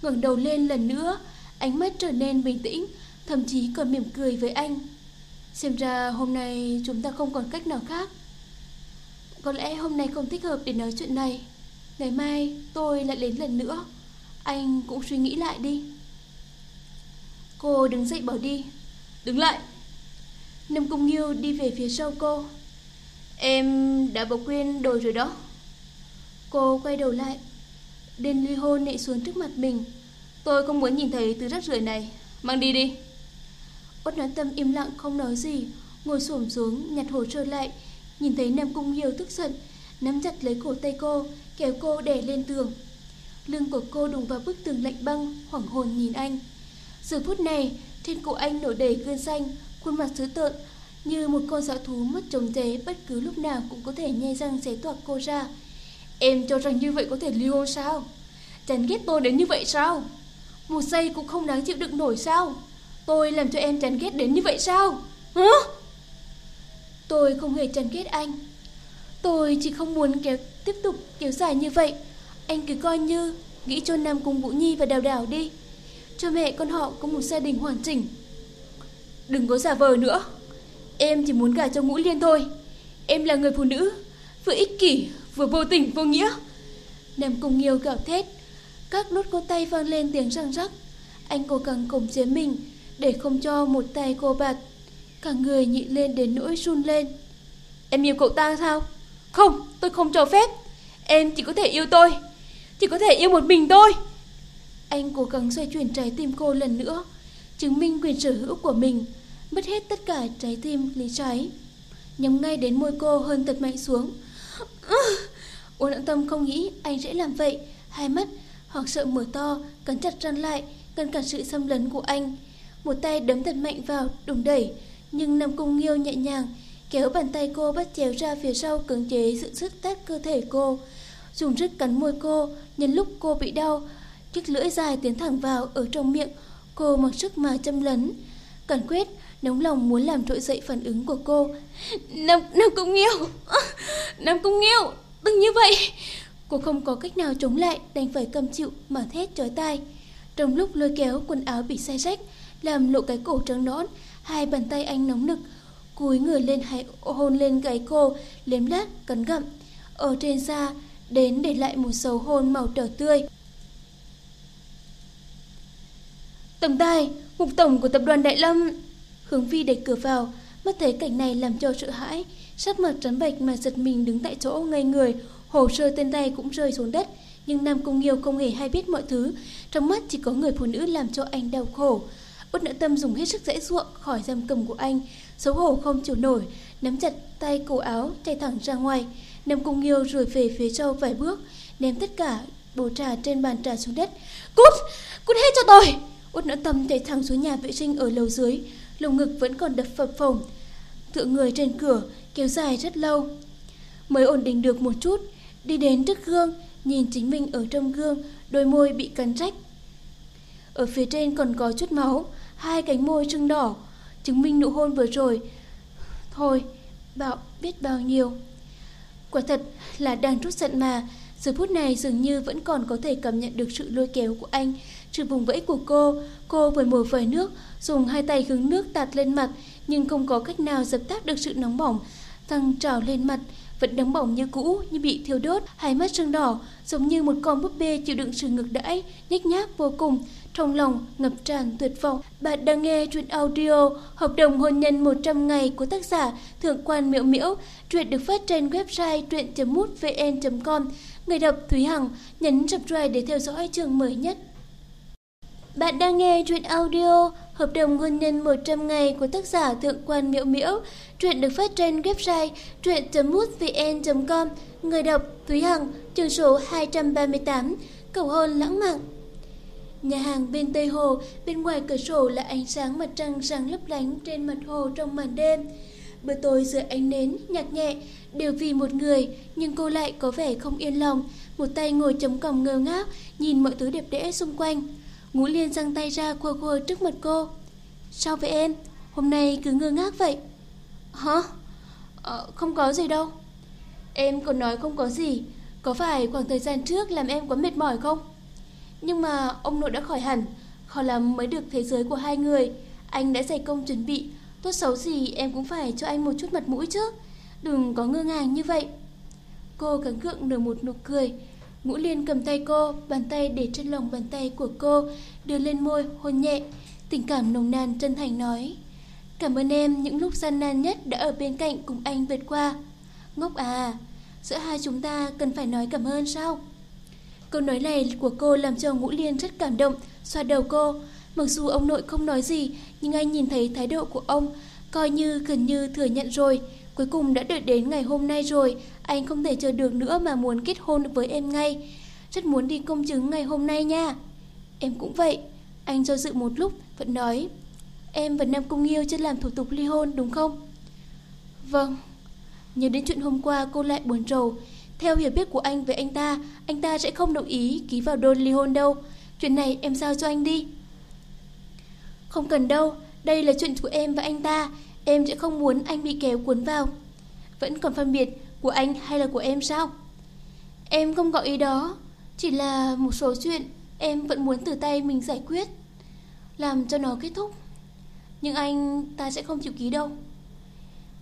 ngẩng đầu lên lần nữa, ánh mắt trở nên bình tĩnh, thậm chí còn mỉm cười với anh. Xem ra hôm nay chúng ta không còn cách nào khác. Có lẽ hôm nay không thích hợp để nói chuyện này. Ngày mai tôi lại đến lần nữa. Anh cũng suy nghĩ lại đi. Cô đứng dậy bỏ đi. Đứng lại. Nâm Cung Nghiêu đi về phía sau cô. Em đã bỏ quên đồ rồi đó. Cô quay đầu lại. Đen ly hôn nệ xuống trước mặt mình. Tôi không muốn nhìn thấy thứ rác rưởi này. Mang đi đi. Út nói tâm im lặng không nói gì, Ngồi xổm xuống, nhặt hồ sơ lại, Nhìn thấy Nam Cung Hiểu tức giận, Nắm chặt lấy cổ tay cô, Kéo cô đè lên tường. Lưng của cô đụng vào bức tường lạnh băng, Hoảng hồn nhìn anh. Giờ phút này, trên cổ anh nổi đầy gân xanh, Khuôn mặt dữ tợn, Như một con dã thú mất trồng chế Bất cứ lúc nào cũng có thể nhai răng xé toạc cô ra. Em cho rằng như vậy có thể ly hôn sao Chán ghét tôi đến như vậy sao Một giây cũng không đáng chịu đựng nổi sao Tôi làm cho em chán ghét đến như vậy sao? Hả? Tôi không hề chán ghét anh. Tôi chỉ không muốn kéo tiếp tục kéo dài như vậy. Anh cứ coi như nghĩ cho Nam cùng Vũ Nhi và Đào Đào đi. Cho mẹ con họ có một gia đình hoàn chỉnh. Đừng có giả vờ nữa. Em chỉ muốn gả cho Ngũ Liên thôi. Em là người phụ nữ, vừa ích kỷ, vừa vô tình, vô nghĩa. Nam Cung Nghiêu gào thét, các nút cô tay vang lên tiếng răng rắc. Anh cố gắng khống chế mình, để không cho một tay cô bạt. Cả người nhịn lên đến nỗi run lên. Em yêu cậu ta sao? Không, tôi không cho phép. Em chỉ có thể yêu tôi. Chỉ có thể yêu một mình tôi. Anh cố gắng xoay chuyển trái tim cô lần nữa. Chứng minh quyền sở hữu của mình. Mất hết tất cả trái tim lý trái. Nhắm ngay đến môi cô hơn tật mạnh xuống. Uông Lãng Tâm không nghĩ anh sẽ làm vậy. Hai mắt Hoặc sợ mở to, cắn chặt răng lại, ngăn cản sự xâm lấn của anh. Một tay đấm thật mạnh vào, đùng đẩy, nhưng Nam Cung Nghiêu nhẹ nhàng kéo bàn tay cô bắt chéo ra phía sau cưỡng chế sự sức tát cơ thể cô, dùng sức cắn môi cô, nhân lúc cô bị đau, chiếc lưỡi dài tiến thẳng vào ở trong miệng, cô mặc sức mà châm lấn. Cẩn quyết, nóng lòng muốn làm trỗi dậy phản ứng của cô. Nam, Nam công Nghiêu, Nam công Nghiêu, đừng như vậy. Cô không có cách nào chống lại, đành phải cầm chịu mà thét chói tai. Trong lúc lôi kéo quần áo bị xe rách, làm lộ cái cổ trắng nõn, hai bàn tay anh nóng nực, cúi người lên hay hôn lên gáy cô, liếm lát, cắn gặm. Ở trên da, đến để lại một dấu hôn màu đỏ tươi. Tổng tài, mục tổng của tập đoàn Đại Lâm. Hướng Vi đẩy cửa vào, mắt thấy cảnh này làm cho sợ hãi, sắc mặt trắng bệch mà giật mình đứng tại chỗ ngây người, hồ sơ tên tay cũng rơi xuống đất. Nhưng Nam Cung Nghiêu không hề hay biết mọi thứ, trong mắt chỉ có người phụ nữ làm cho anh đau khổ. Út nữ tâm dùng hết sức dễ ruộng khỏi giam cầm của anh, xấu hổ không chịu nổi, nắm chặt tay cổ áo chạy thẳng ra ngoài. Nam Cung Nghiêu rồi về phía sau vài bước, ném tất cả bồ trà trên bàn trà xuống đất. Cút! Cút hết cho tôi! Út nỡ tâm chạy thẳng xuống nhà vệ sinh ở lầu dưới, lồng ngực vẫn còn đập phập phồng. Tựa người trên cửa, kéo dài rất lâu. Mới ổn định được một chút, đi đến trước gương, nhìn chính mình ở trong gương, đôi môi bị cắn rách. Ở phía trên còn có chút máu, hai cánh môi sưng đỏ, chứng minh nụ hôn vừa rồi. Thôi, bảo biết bao nhiêu. Quả thật là đang rút giận mà, giờ phút này dường như vẫn còn có thể cảm nhận được sự lôi kéo của anh, trừ vùng vẫy của cô. Cô vừa mồi vòi nước, dùng hai tay hứng nước tạt lên mặt, nhưng không có cách nào dập tắt được sự nóng bỏng. Thăng trào lên mặt, vẫn nóng bỏng như cũ, như bị thiêu đốt, hai mắt sưng đỏ, giống như một con búp bê chịu đựng sự ngược đãi, nhếch nhác vô cùng. Trong lòng ngập tràn tuyệt vọng. Bạn đang nghe truyện audio Hợp đồng hôn nhân 100 ngày của tác giả Thượng quan Miễu Miễu. Truyện được phát trên website truyện.mútvn.com. Người đọc Thúy Hằng nhấn subscribe để theo dõi chương mới nhất. Bạn đang nghe truyện audio Hợp đồng hôn nhân 100 ngày của tác giả Thượng quan Miễu Miễu. Truyện được phát trên website truyện.mútvn.com. Người đọc Thúy Hằng, chương số 238, cầu hôn lãng mạn. Nhà hàng bên Tây Hồ, bên ngoài cửa sổ là ánh sáng mặt trăng sáng lấp lánh trên mặt hồ trong màn đêm. Bữa tối giữa ánh nến, nhạc nhẹ, đều vì một người, nhưng cô lại có vẻ không yên lòng. Một tay ngồi chống cằm ngơ ngác, nhìn mọi thứ đẹp đẽ xung quanh. Ngũ Liên giang tay ra khua khua trước mặt cô. Sao vậy em? Hôm nay cứ ngơ ngác vậy. Hả? Ờ, không có gì đâu. Em còn nói không có gì. Có phải khoảng thời gian trước làm em quá mệt mỏi không? Nhưng mà ông nội đã khỏi hẳn, khó lắm mới được thế giới của hai người. Anh đã dày công chuẩn bị, tốt xấu gì em cũng phải cho anh một chút mặt mũi chứ. Đừng có ngơ ngàng như vậy. Cô cắn cượng nở một nụ cười. Ngũ Liên cầm tay cô, bàn tay để trên lòng bàn tay của cô, đưa lên môi, hôn nhẹ. Tình cảm nồng nàn chân thành nói. Cảm ơn em những lúc gian nan nhất đã ở bên cạnh cùng anh vượt qua. Ngốc à, giữa hai chúng ta cần phải nói cảm ơn sao? Câu nói này của cô làm cho Ngũ Liên rất cảm động, xoa đầu cô. Mặc dù ông nội không nói gì, nhưng anh nhìn thấy thái độ của ông, coi như gần như thừa nhận rồi. Cuối cùng đã đợi đến ngày hôm nay rồi, anh không thể chờ được nữa mà muốn kết hôn với em ngay. Rất muốn đi công chứng ngày hôm nay nha. Em cũng vậy. Anh do dự một lúc, vẫn nói. Em và Nam Cung Yêu chưa làm thủ tục ly hôn đúng không? Vâng. Nhớ đến chuyện hôm qua cô lại buồn rầu. Theo hiểu biết của anh với anh ta, anh ta sẽ không đồng ý ký vào đơn ly hôn đâu. Chuyện này em giao cho anh đi. Không cần đâu, đây là chuyện của em và anh ta, em sẽ không muốn anh bị kéo cuốn vào. Vẫn còn phân biệt của anh hay là của em sao? Em không có ý đó, chỉ là một số chuyện em vẫn muốn từ tay mình giải quyết, làm cho nó kết thúc. Nhưng anh ta sẽ không chịu ký đâu.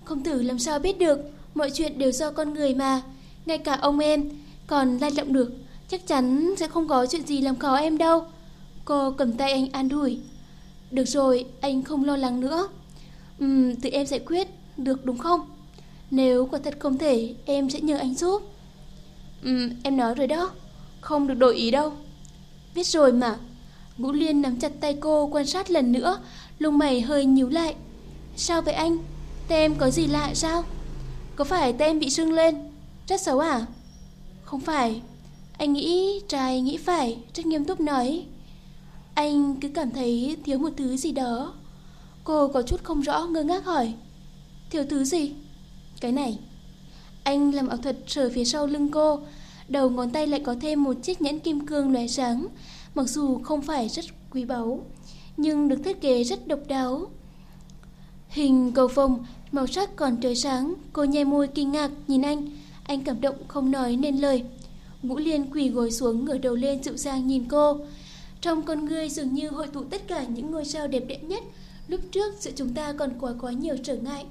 Không tử làm sao biết được, mọi chuyện đều do con người mà. Ngay cả ông em còn lai lộng được Chắc chắn sẽ không có chuyện gì làm khó em đâu Cô cầm tay anh an ủi được rồi, anh không lo lắng nữa Ừm, tự em giải quyết Được đúng không? Nếu quả thật không thể, em sẽ nhờ anh giúp Ừm, em nói rồi đó Không được đổi ý đâu Biết rồi mà Ngũ Liên nắm chặt tay cô quan sát lần nữa Lông mày hơi nhíu lại Sao vậy anh? Tay em có gì lạ sao? Có phải tay em bị sưng lên? Rất xấu à? Không phải, Anh nghĩ trai nghĩ phải, rất nghiêm túc nói. Anh cứ cảm thấy thiếu một thứ gì đó. Cô có chút không rõ ngơ ngác hỏi. Thiếu thứ gì? Cái này. Anh làm ảo thuật trở phía sau lưng cô, đầu ngón tay lại có thêm một chiếc nhẫn kim cương lóe sáng, mặc dù không phải rất quý báu, nhưng được thiết kế rất độc đáo. Hình cầu vồng, màu sắc còn trời sáng, cô nhai môi kinh ngạc nhìn anh, anh cảm động không nói nên lời. Ngũ Liên quỳ gối xuống ngửa đầu lên dịu dàng nhìn cô. Trong con ngươi dường như hội tụ tất cả những ngôi sao đẹp đẽ nhất. Lúc trước giữa chúng ta còn quá quá nhiều trở ngại.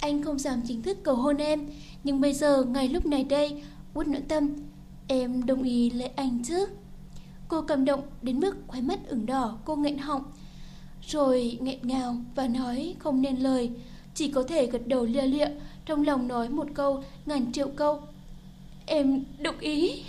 Anh không dám chính thức cầu hôn em, nhưng bây giờ ngay lúc này đây, út nỗi tâm, em đồng ý lấy anh chứ? Cô cảm động đến mức khóe mắt ửng đỏ, cô nghẹn họng. Rồi nghẹn ngào và nói không nên lời, chỉ có thể gật đầu lia lịa, trong lòng nói một câu, ngàn triệu câu. Em đồng ý.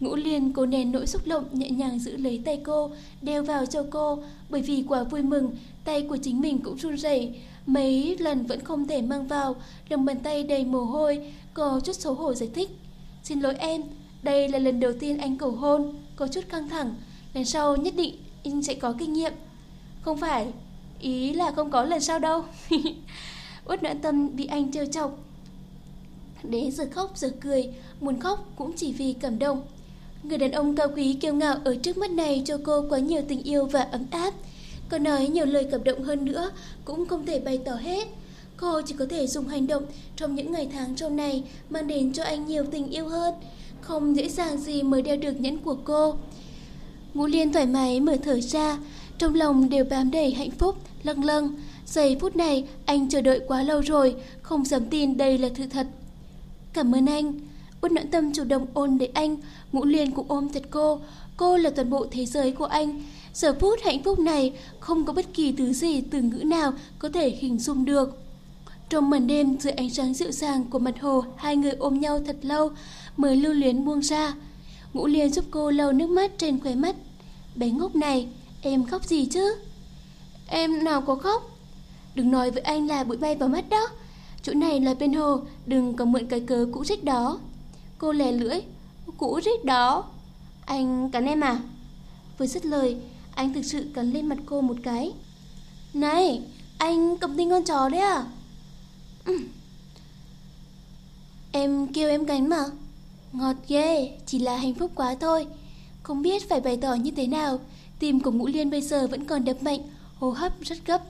Ngũ Liên cố nén nỗi xúc động nhẹ nhàng giữ lấy tay cô, đeo vào cho cô, bởi vì quá vui mừng, tay của chính mình cũng run rẩy, mấy lần vẫn không thể mang vào, lòng bàn tay đầy mồ hôi, có chút xấu hổ giải thích. Xin lỗi em, đây là lần đầu tiên anh cầu hôn, có chút căng thẳng, lần sau nhất định anh sẽ có kinh nghiệm. Không phải, ý là không có lần sau đâu. Uất noãn tâm bị anh trêu chọc, Đế giờ khóc giờ cười, muốn khóc cũng chỉ vì cảm động. Người đàn ông cao quý kiêu ngạo ở trước mắt này cho cô quá nhiều tình yêu và ấm áp. Có nói nhiều lời cảm động hơn nữa cũng không thể bày tỏ hết. Cô chỉ có thể dùng hành động trong những ngày tháng trong này mang đến cho anh nhiều tình yêu hơn. Không dễ dàng gì mới đeo được nhẫn của cô. Ngũ Liên thoải mái mở thở ra, trong lòng đều bám đầy hạnh phúc, lâng lâng. Giây phút này anh chờ đợi quá lâu rồi, không dám tin đây là sự thật. Cảm ơn anh. Út noãn tâm chủ động ôm để anh, ngũ liên cũng ôm thật cô. Cô là toàn bộ thế giới của anh. Giờ phút hạnh phúc này không có bất kỳ thứ gì từ ngữ nào có thể hình dung được. Trong màn đêm dưới ánh sáng dịu dàng của mặt hồ, hai người ôm nhau thật lâu mới lưu luyến buông ra. Ngũ Liên giúp cô lau nước mắt trên khóe mắt. Bé ngốc này, em khóc gì chứ? Em nào có khóc? Đừng nói với anh là bụi bay vào mắt đó. Chỗ này là bên hồ, đừng có mượn cái cớ cũ rích đó. Cô lè lưỡi, cũ rích đó. Anh cắn em à? Vừa dứt lời, anh thực sự cắn lên mặt cô một cái. Này, anh cầm tinh con chó đấy à? Ừ. Em kêu em cắn mà. Ngọt ghê, chỉ là hạnh phúc quá thôi. Không biết phải bày tỏ như thế nào. Tim của Ngũ Liên bây giờ vẫn còn đập mạnh, hô hấp rất gấp.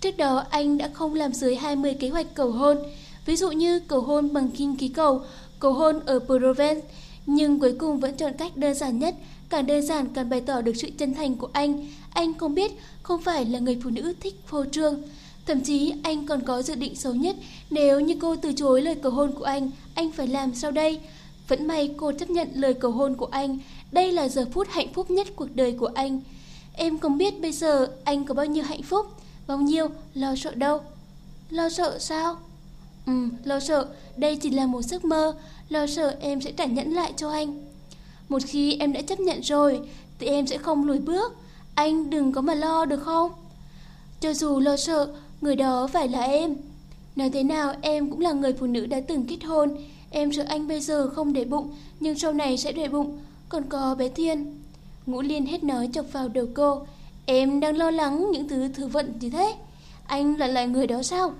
Trước đó anh đã không làm dưới 20 kế hoạch cầu hôn, ví dụ như cầu hôn bằng kinh khí cầu, cầu hôn ở Provence, nhưng cuối cùng vẫn chọn cách đơn giản nhất, càng đơn giản càng bày tỏ được sự chân thành của anh. Anh không biết không phải là người phụ nữ thích phô trương. Thậm chí anh còn có dự định xấu nhất nếu như cô từ chối lời cầu hôn của anh, anh phải làm sao đây? Vẫn may cô chấp nhận lời cầu hôn của anh, đây là giờ phút hạnh phúc nhất cuộc đời của anh. Em không biết bây giờ anh có bao nhiêu hạnh phúc. Bao nhiêu, lo sợ đâu Lo sợ sao Ừ, lo sợ, đây chỉ là một giấc mơ. Lo sợ em sẽ trả nhẫn lại cho anh. Một khi em đã chấp nhận rồi Thì em sẽ không lùi bước. Anh đừng có mà lo được không? Cho dù lo sợ Người đó phải là em. Nói thế nào em cũng là người phụ nữ đã từng kết hôn. Em sợ anh bây giờ không để bụng Nhưng sau này sẽ để bụng. Còn có bé Thiên. Ngũ Liên hết nói chọc vào đầu cô. Em đang lo lắng những thứ thứ vận gì thế? Anh lại là người đó sao?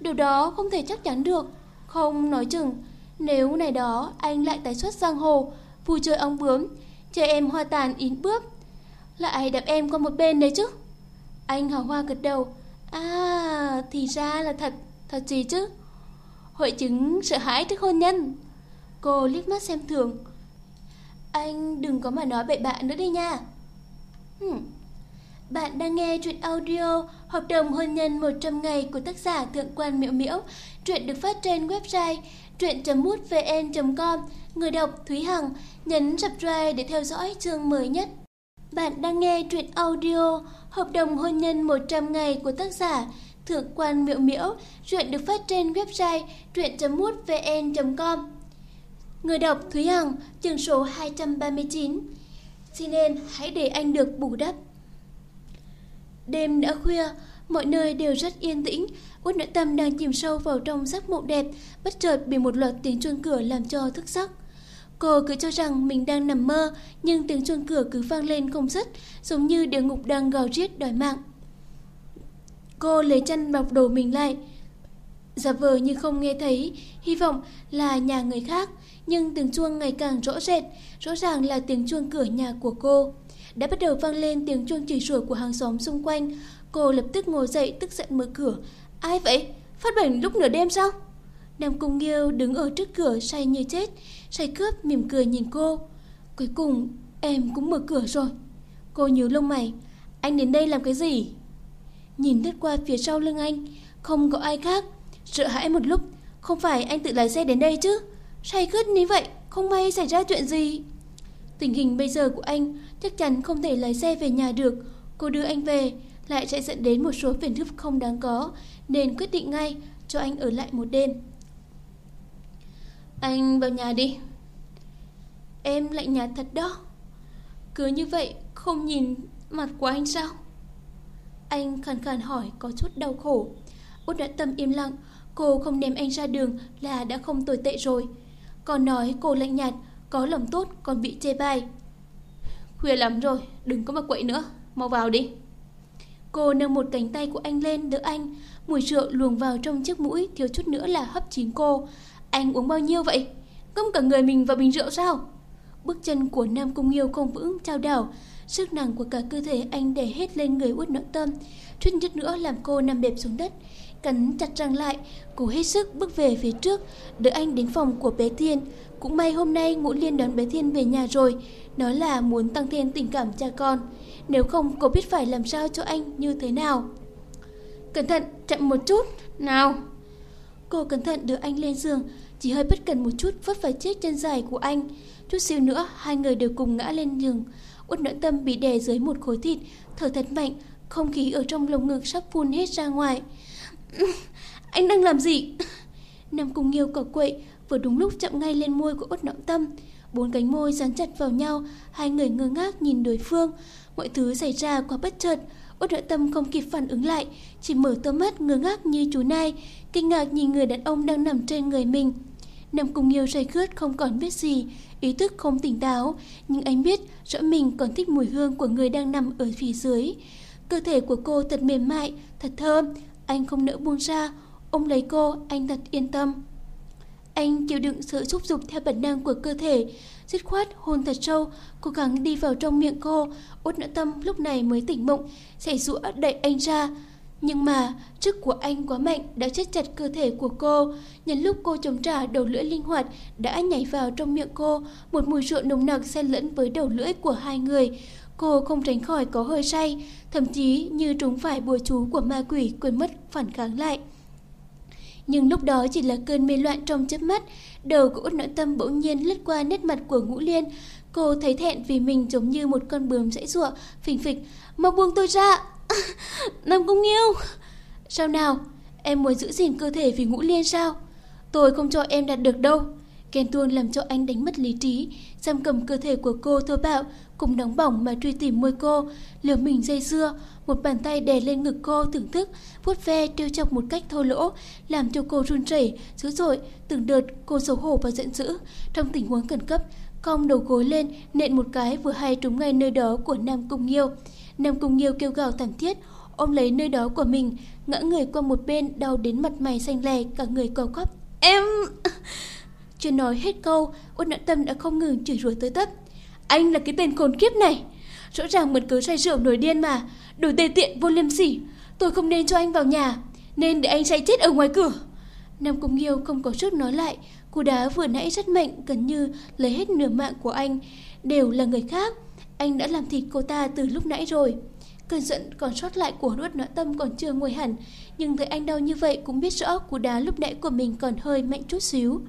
Điều đó không thể chắc chắn được. Không nói chừng, nếu này đó anh lại tái xuất giang hồ, vui chơi ong bướm, chơi em hoa tàn ín bước. Lại đập em qua một bên đấy chứ. Anh hào hoa gật đầu. À, thì ra là thật, thật gì chứ? Hội chứng sợ hãi trước hôn nhân. Cô liếc mắt xem thường. Anh đừng có mà nói bậy bạ nữa đi nha. Hmm. Bạn đang nghe truyện audio Hợp đồng hôn nhân 100 ngày của tác giả Thượng quan Miễu Miễu. Truyện được phát trên website truyện.mútvn.com. Người đọc Thúy Hằng nhấn subscribe để theo dõi chương mới nhất. Bạn đang nghe truyện audio Hợp đồng hôn nhân 100 ngày của tác giả Thượng quan Miễu Miễu. Truyện được phát trên website truyện.mútvn.com. Người đọc Thúy Hằng, chương số 239. Xin nên hãy để anh được bù đắp. Đêm đã khuya, mọi nơi đều rất yên tĩnh. Út nội tâm đang chìm sâu vào trong giấc mộng đẹp, bất chợt bị một loạt tiếng chuông cửa làm cho thức giấc. Cô cứ cho rằng mình đang nằm mơ, nhưng tiếng chuông cửa cứ vang lên không dứt, giống như địa ngục đang gào riết đòi mạng. Cô lấy chân bọc đồ mình lại, giả vờ như không nghe thấy, hy vọng là nhà người khác, nhưng tiếng chuông ngày càng rõ rệt, rõ ràng là tiếng chuông cửa nhà của cô. Đã bắt đầu vang lên tiếng chuông chỉ rủa của hàng xóm xung quanh, cô lập tức ngồi dậy tức giận mở cửa. Ai vậy? Phát bệnh lúc nửa đêm sao? Nam Cung Nghiêu đứng ở trước cửa say như chết, say cướp mỉm cười nhìn cô. Cuối cùng em cũng mở cửa rồi. Cô nhíu lông mày, anh đến đây làm cái gì? Nhìn lướt qua phía sau lưng anh, không có ai khác. Sợ hãi một lúc, không phải anh tự lái xe đến đây chứ? Say cướp như vậy, không may xảy ra chuyện gì? Tình hình bây giờ của anh chắc chắn không thể lái xe về nhà được. Cô đưa anh về, lại sẽ dẫn đến một số phiền phức không đáng có, nên quyết định ngay cho anh ở lại một đêm. Anh vào nhà đi. Em lạnh nhạt thật đó. Cứ như vậy không nhìn mặt của anh sao? Anh khàn khàn hỏi có chút đau khổ. Út đã tâm im lặng, cô không ném anh ra đường là đã không tồi tệ rồi. Còn nói cô lạnh nhạt, có lòng tốt còn bị chê bai. Khuya lắm rồi, đừng có mà quậy nữa, mau vào đi. Cô nâng một cánh tay của anh lên đỡ anh, mùi rượu luồng vào trong chiếc mũi thiếu chút nữa là hấp chín cô. Anh uống bao nhiêu vậy? Ngâm cả người mình vào bình rượu sao? Bước chân của Nam Cung Nghiêu không vững trao đảo, sức nặng của cả cơ thể anh đè hết lên người út nội tâm, chút nhất nữa làm cô nằm bẹp xuống đất. Cắn chặt răng lại, cô hết sức bước về phía trước, đỡ anh đến phòng của bé Thiên. Cũng may hôm nay Ngũ Liên đón bé Thiên về nhà rồi, nói là muốn tăng thêm tình cảm cha con. Nếu không cô biết phải làm sao cho anh như thế nào. Cẩn thận, chậm một chút, nào. Cô cẩn thận đưa anh lên giường, chỉ hơi bất cần một chút vấp phải chiếc chân dài của anh. Chút xíu nữa, hai người đều cùng ngã lên giường. Út nỗi tâm bị đè dưới một khối thịt, thở thật mạnh, không khí ở trong lồng ngực sắp phun hết ra ngoài. Anh đang làm gì? Nam Cung Nghiêu cỏ quậy, vừa đúng lúc chậm ngay lên môi của Út Nọng tâm. Bốn cánh môi dán chặt vào nhau, hai người ngơ ngác nhìn đối phương. Mọi thứ xảy ra quá bất chợt, Út nội tâm không kịp phản ứng lại, chỉ mở to mắt ngơ ngác như chú nai, kinh ngạc nhìn người đàn ông đang nằm trên người mình. Nằm cùng nhiều say khướt không còn biết gì, ý thức không tỉnh táo, nhưng anh biết rõ mình còn thích mùi hương của người đang nằm ở phía dưới. Cơ thể của cô thật mềm mại, thật thơm, anh không nỡ buông ra, ôm lấy cô, anh thật yên tâm. Anh chịu đựng sự xúc dục theo bản năng của cơ thể, dứt khoát hôn thật sâu, cố gắng đi vào trong miệng cô. Út nỡ tâm lúc này mới tỉnh mộng, xảy rũa đẩy anh ra. Nhưng mà, sức của anh quá mạnh đã chết chặt cơ thể của cô. Nhân lúc cô chống trả đầu lưỡi linh hoạt đã nhảy vào trong miệng cô, một mùi rượu nồng nặc xen lẫn với đầu lưỡi của hai người. Cô không tránh khỏi có hơi say, thậm chí như trúng phải bùa chú của ma quỷ quên mất phản kháng lại. Nhưng lúc đó chỉ là cơn mê loạn trong chớp mắt, đầu của út nội tâm bỗng nhiên lướt qua nét mặt của ngũ liên. Cô thấy thẹn vì mình giống như một con bướm dãy ruộng, phình phịch. Mau buông tôi ra! Nam Cung Nghiêu! Sao nào? Em muốn giữ gìn cơ thể vì ngũ liên sao? Tôi không cho em đạt được đâu. ken tuôn làm cho anh đánh mất lý trí, giam cầm cơ thể của cô thô bạo, cùng nóng bỏng mà truy tìm môi cô, liều mình dây dưa, một bàn tay đè lên ngực cô thưởng thức, vuốt ve trêu chọc một cách thô lỗ, làm cho cô run rẩy, dữ dội, từng đợt cô xấu hổ và giận dữ. Trong tình huống khẩn cấp, cong đầu gối lên, nện một cái vừa hay trúng ngay nơi đó của Nam Cung Nghiêu. Nam Cung Nghiêu kêu gào thảm thiết, ôm lấy nơi đó của mình, ngã người qua một bên, đau đến mặt mày xanh lè, cả người co quắp. Em... Chưa nói hết câu, Út Nhã Tâm đã không ngừng chửi rủa tới tấp. Anh là cái tên khốn kiếp này. Rõ ràng mượn cớ say rượu nổi điên mà, đổi tề tiện vô liêm sỉ. Tôi không nên cho anh vào nhà, nên để anh say chết ở ngoài cửa. Nam Cung Nghiêu không có sức nói lại, cú đá vừa nãy rất mạnh, gần như lấy hết nửa mạng của anh. Đều là người khác, anh đã làm thịt cô ta từ lúc nãy rồi. Cơn giận còn sót lại của nuốt nội tâm còn chưa nguôi hẳn, nhưng thấy anh đau như vậy cũng biết rõ cú đá lúc nãy của mình còn hơi mạnh chút xíu.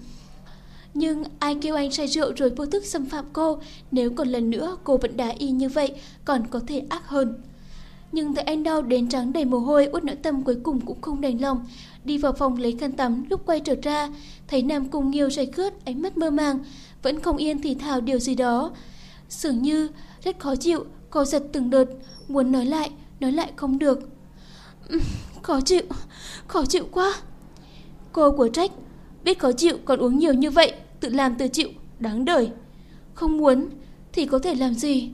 Nhưng ai kêu anh say rượu rồi vô thức xâm phạm cô, nếu còn lần nữa cô vẫn đá y như vậy, còn có thể ác hơn. Nhưng thấy anh đau đến trắng đầy mồ hôi, út nội tâm cuối cùng cũng không đành lòng. Đi vào phòng lấy khăn tắm, lúc quay trở ra, thấy Nam Cung Nghiêu say khướt, ánh mắt mơ màng, vẫn không yên thì thào điều gì đó. Dường như rất khó chịu, cô giật từng đợt, muốn nói lại, nói lại không được. Khó chịu, khó chịu quá. Cô của trách, biết khó chịu còn uống nhiều như vậy, tự làm tự chịu, đáng đời. Không muốn thì có thể làm gì?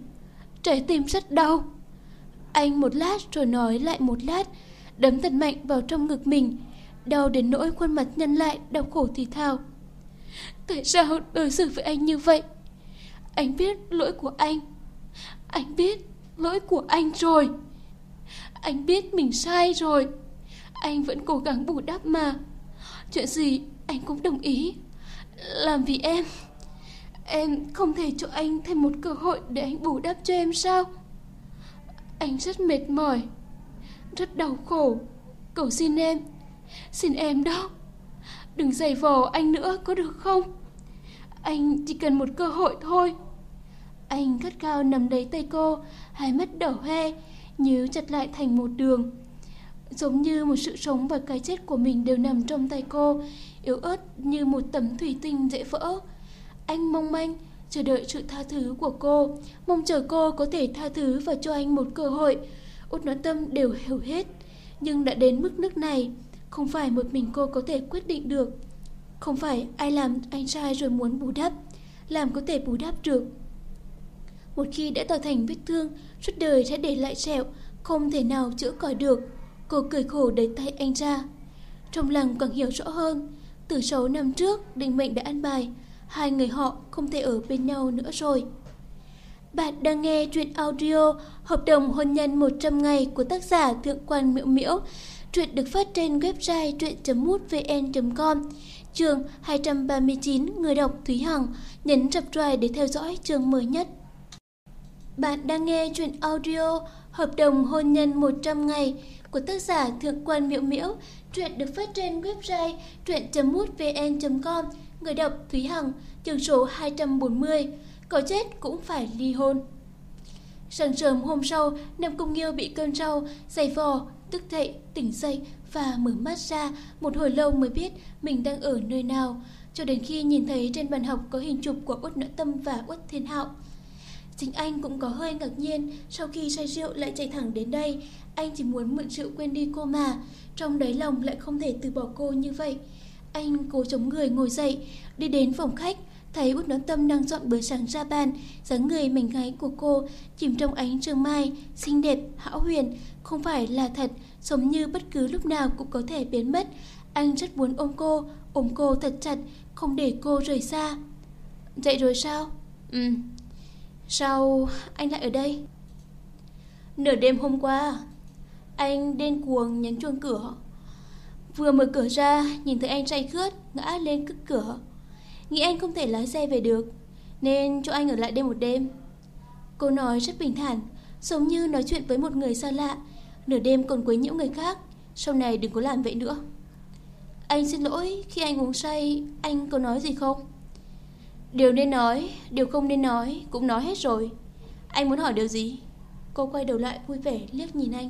Trái tim rất đau. Anh một lát rồi nói lại một lát, đấm thật mạnh vào trong ngực mình, đau đến nỗi khuôn mặt nhăn lại, đau khổ thì thào. Tại sao đối xử với anh như vậy? Anh biết lỗi của anh. Anh biết lỗi của anh rồi. Anh biết mình sai rồi. Anh vẫn cố gắng bù đắp mà. Chuyện gì anh cũng đồng ý. Làm vì em. Em không thể cho anh thêm một cơ hội để anh bù đắp cho em sao? Anh rất mệt mỏi, rất đau khổ. Cầu xin em, xin em đó. Đừng giày vò anh nữa có được không? Anh chỉ cần một cơ hội thôi. Anh gắt cao nằm lấy tay cô, hai mắt đỏ hoe, nhíu chặt lại thành một đường. Giống như một sự sống và cái chết của mình đều nằm trong tay cô, yếu ớt như một tấm thủy tinh dễ vỡ. Anh mong manh, chờ đợi sự tha thứ của cô, mong chờ cô có thể tha thứ và cho anh một cơ hội. Út nói tâm đều hiểu hết, nhưng đã đến mức nước này, không phải một mình cô có thể quyết định được. Không phải ai làm anh trai rồi muốn bù đắp, làm có thể bù đắp được. Một khi đã tạo thành vết thương, suốt đời sẽ để lại sẹo, không thể nào chữa khỏi được. Cô cười khổ đẩy tay anh ra. Trong lòng càng hiểu rõ hơn, từ 6 năm trước, định mệnh đã ăn bài, hai người họ không thể ở bên nhau nữa rồi. Bạn đang nghe truyện audio Hợp đồng hôn nhân 100 ngày của tác giả Thượng quan Miễu Miễu. Truyện được phát trên website truyện.mútvn.com Trường 239 Người đọc Thúy Hằng Nhấn subscribe để theo dõi chương mới nhất. Bạn đang nghe truyện audio Hợp đồng hôn nhân 100 ngày của tác giả Thượng quan Miễu Miễu. Truyện được phát trên website truyện.mútvn.com Người đọc Thúy Hằng, chương số 240, có chết cũng phải ly hôn. Sáng sớm hôm sau, Nam công Nghiêu bị cơn đau, dày vò, tức dậy, tỉnh dậy và mở mắt ra một hồi lâu mới biết mình đang ở nơi nào, cho đến khi nhìn thấy trên bàn học có hình chụp của Uất nội Tâm và Uất Thiên Hạo. Chính anh cũng có hơi ngạc nhiên sau khi say rượu lại chạy thẳng đến đây. Anh chỉ muốn mượn rượu quên đi cô mà, trong đáy lòng lại không thể từ bỏ cô như vậy. Anh cố chống người ngồi dậy, đi đến phòng khách, thấy út nón tâm đang dọn bữa sáng ra bàn, dáng người mảnh gái của cô chìm trong ánh trường mai, xinh đẹp, hão huyền, không phải là thật, giống như bất cứ lúc nào cũng có thể biến mất. Anh rất muốn ôm cô, ôm cô thật chặt, không để cô rời xa. Dậy rồi sao? Ừ. Sao anh lại ở đây? Nửa đêm hôm qua, anh điên cuồng nhấn chuông cửa. Vừa mở cửa ra, nhìn thấy anh say khướt, ngã lên cất cửa. Nghĩ anh không thể lái xe về được, nên cho anh ở lại đêm một đêm. Cô nói rất bình thản, giống như nói chuyện với một người xa lạ, nửa đêm còn quấy nhiễu người khác. Sau này đừng có làm vậy nữa. Anh xin lỗi, khi anh uống say, anh có nói gì không? Điều nên nói, điều không nên nói, cũng nói hết rồi. Anh muốn hỏi điều gì? Cô quay đầu lại vui vẻ liếc nhìn anh.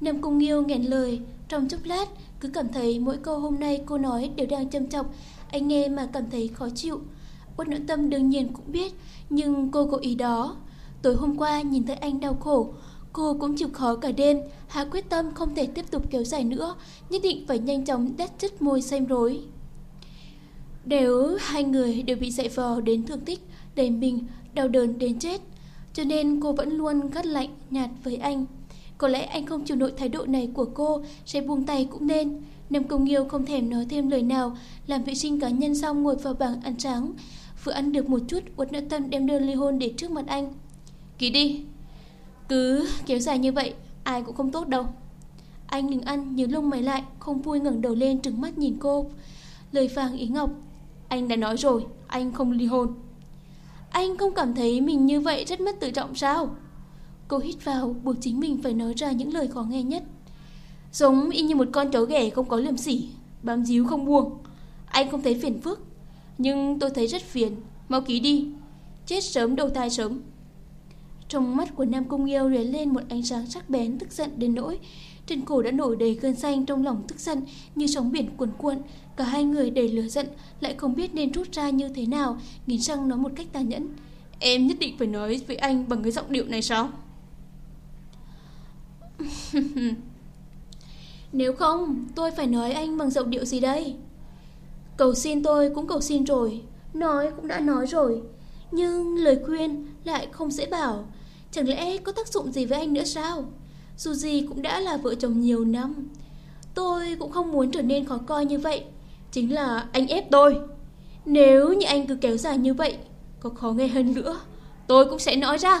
Nam Cung Nghiêu nghẹn lời, trong chốc lát cứ cảm thấy mỗi câu hôm nay cô nói đều đang châm chọc, anh nghe mà cảm thấy khó chịu. Uất nội tâm đương nhiên cũng biết, nhưng cô có ý đó. Tối hôm qua nhìn thấy anh đau khổ, cô cũng chịu khó cả đêm, hạ quyết tâm không thể tiếp tục kéo dài nữa, nhất định phải nhanh chóng đắt chất môi xem rối. Nếu hai người đều bị dạy vò đến thương tích, đầy mình, đau đớn đến chết, cho nên cô vẫn luôn gắt lạnh, nhạt với anh. Có lẽ anh không chịu nổi thái độ này của cô Sẽ buông tay cũng nên. Nam Công Nghiêu không thèm nói thêm lời nào Làm vệ sinh cá nhân xong ngồi vào bảng ăn sáng Vừa ăn được một chút Uất nợ tâm đem đơn ly hôn để trước mặt anh. Ký đi. Cứ kéo dài như vậy Ai cũng không tốt đâu. Anh đừng ăn nhớ lông mày lại Không vui ngẩng đầu lên trừng mắt nhìn cô. Lời vàng ý ngọc anh đã nói rồi Anh không ly hôn Anh không cảm thấy mình như vậy rất mất tự trọng sao Cô hít vào, buộc chính mình phải nói ra những lời khó nghe nhất. Giống y như một con chó ghẻ không có liềm sỉ, bám díu không buông. Anh không thấy phiền phức, nhưng tôi thấy rất phiền. Mau ký đi, chết sớm đầu thai sớm. Trong mắt của Nam Cung Yêu lóe lên một ánh sáng sắc bén tức giận đến nỗi trên cổ đã nổi đầy cơn xanh trong lòng tức giận như sóng biển cuồn cuộn. Cả hai người đầy lửa giận lại không biết nên rút ra như thế nào, nghiến răng nói một cách tàn nhẫn. Em nhất định phải nói với anh bằng cái giọng điệu này sao? Nếu không, tôi phải nói anh bằng giọng điệu gì đây? Cầu xin tôi cũng cầu xin rồi, Nói cũng đã nói rồi, nhưng lời khuyên lại không dễ bảo. Chẳng lẽ có tác dụng gì với anh nữa sao? Dù gì cũng đã là vợ chồng nhiều năm. Tôi cũng không muốn trở nên khó coi như vậy. Chính là anh ép tôi. Nếu như anh cứ kéo dài như vậy, có khó nghe hơn nữa, tôi cũng sẽ nói ra.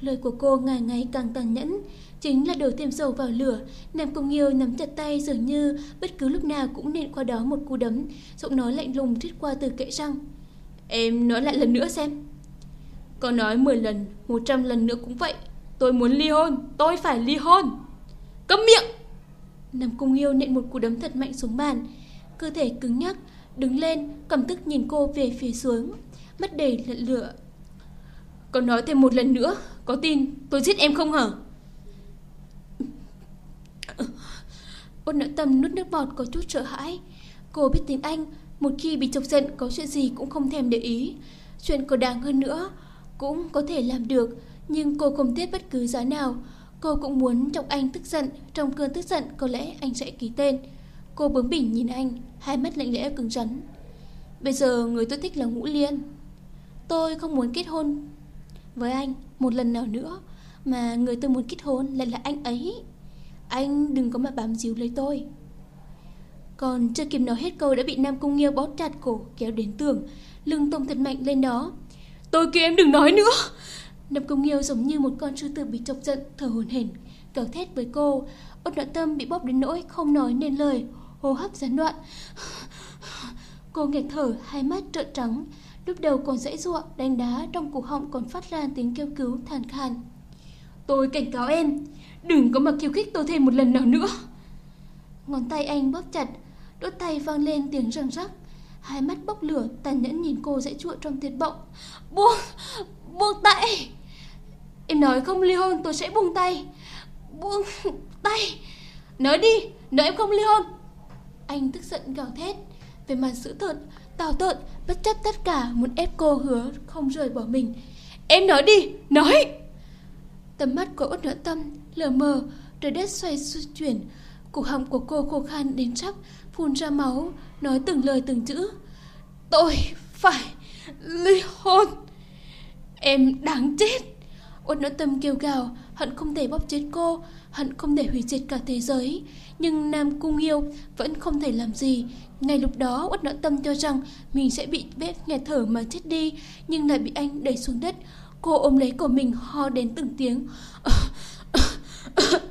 Lời của cô ngày ngày càng tàn nhẫn, chính là đổ thêm dầu vào lửa. Nam Công Nghiêu nắm chặt tay dường như bất cứ lúc nào cũng nện qua đó một cú đấm, giọng nói lạnh lùng trít qua từ kệ răng. Em nói lại lần nữa xem. Có nói 10 lần, 100 lần nữa cũng vậy. Tôi muốn ly hôn, tôi phải ly hôn. Cấm miệng! Nam Cung Yêu nện một cú đấm thật mạnh xuống bàn. Cơ thể cứng nhắc, đứng lên, cầm tức nhìn cô về phía xuống. Mắt đầy lận lửa. Còn nói thêm một lần nữa, có tin tôi giết em không hả? Ôn nợ tâm nuốt nước bọt có chút sợ hãi. Cô biết tiếng Anh, một khi bị chọc giận có chuyện gì cũng không thèm để ý. Chuyện có đáng hơn nữa, cũng có thể làm được, nhưng cô không tiếc bất cứ giá nào. Cô cũng muốn chọc anh tức giận, trong cơn tức giận có lẽ anh sẽ ký tên. Cô bướng bỉnh nhìn anh, hai mắt lạnh lẽo cứng rắn. Bây giờ người tôi thích là Ngũ Liên. Tôi không muốn kết hôn với anh một lần nào nữa, mà người tôi muốn kết hôn lại là anh ấy. Anh đừng có mà bám díu lấy tôi. Còn chưa kịp nói hết câu đã bị Nam Cung Nghiêu bóp chặt cổ kéo đến tường, lưng tông thật mạnh lên đó. Tôi kêu em đừng nói nữa. Nam Cung Nghiêu giống như một con sư tử bị chọc giận, thở hổn hển, cầu thét với cô. Ốt đoạn tâm bị bóp đến nỗi không nói nên lời, hô hấp gián đoạn. Cô nghẹt thở, hai mắt trợn trắng, lúc đầu còn dãy ruộng, đánh đá trong cổ họng còn phát ra tiếng kêu cứu than khan. Tôi cảnh cáo em, đừng có mà khiêu khích tôi thêm một lần nào nữa. Ngón tay anh bóp chặt, đốt tay vang lên tiếng răng rắc. Hai mắt bốc lửa, tàn nhẫn nhìn cô dãy chuộng trong tuyệt vọng. Buông, buông tay. Em nói không ly hôn tôi sẽ buông tay. Buông tay. Nói đi, nói em không ly hôn. Anh tức giận gào thét, về mặt sự thật tào tợn, bất chấp tất cả muốn ép cô hứa không rời bỏ mình. Em nói đi, nói. Tầm mắt của út nỡ tâm lờ mờ, trời đất xoay chuyển, Cục họng của cô khô khan đến sắp phun ra máu, nói từng lời từng chữ. Tôi phải ly hôn. Em đáng chết. Ôn nỗi tâm kêu gào, hận không thể bóp chết cô, hận không thể hủy diệt cả thế giới. Nhưng Nam Cung Yêu vẫn không thể làm gì. Ngay lúc đó Út nỗi tâm cho rằng mình sẽ bị bếp nghẹt thở mà chết đi, nhưng lại bị anh đẩy xuống đất. Cô ôm lấy cổ mình ho đến từng tiếng.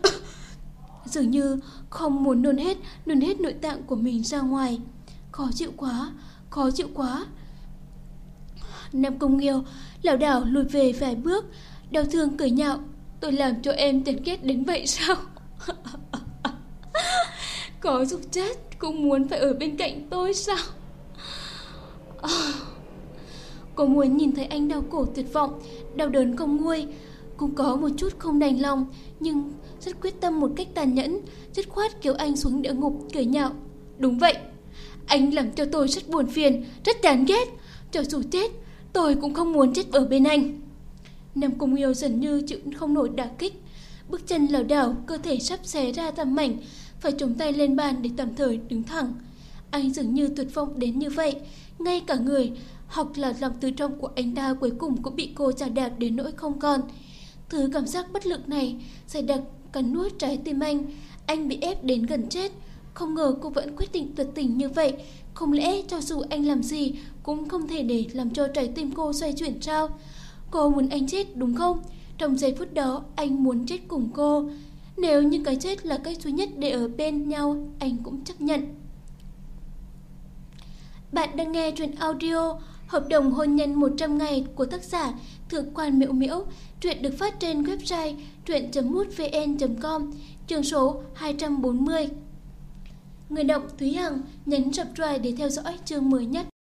Dường như không muốn nôn hết, nôn hết nội tạng của mình ra ngoài. Khó chịu quá, khó chịu quá. Nam Công Nghiêu lảo đảo lùi về vài bước, đau thương cười nhạo. Tôi làm cho em chán ghét đến vậy sao? Có dục chết cũng muốn phải ở bên cạnh tôi sao? Cô muốn nhìn thấy anh đau cổ tuyệt vọng, đau đớn không nguôi. Cũng có một chút không đành lòng, nhưng rất quyết tâm một cách tàn nhẫn, dứt khoát kéo anh xuống địa ngục cười nhạo. Đúng vậy, anh làm cho tôi rất buồn phiền, rất chán ghét. Cho dù chết, tôi cũng không muốn chết ở bên anh. Nam Cung Yêu dần như chịu không nổi đả kích. Bước chân lảo đảo, cơ thể sắp xé ra tầm mảnh, phải chống tay lên bàn để tạm thời đứng thẳng. Anh dường như tuyệt vọng đến như vậy, ngay cả người, hoặc là lòng từ trong của anh ta cuối cùng cũng bị cô trả đạp đến nỗi không còn. Thứ cảm giác bất lực này dày đặc cắn nuốt trái tim anh. Anh bị ép đến gần chết. Không ngờ cô vẫn quyết định tuyệt tình như vậy. Không lẽ cho dù anh làm gì cũng không thể để làm cho trái tim cô xoay chuyển sao? Cô muốn anh chết đúng không? Trong giây phút đó anh muốn chết cùng cô. Nếu như cái chết là cách duy nhất để ở bên nhau, anh cũng chấp nhận. Bạn đang nghe truyện audio Hợp đồng hôn nhân 100 ngày của tác giả Thượng quan Miễu Miễu. Truyện được phát trên website truyện.mútvn.com, chương số 240. Người đọc Thúy Hằng nhấn subscribe để theo dõi chương mới nhất.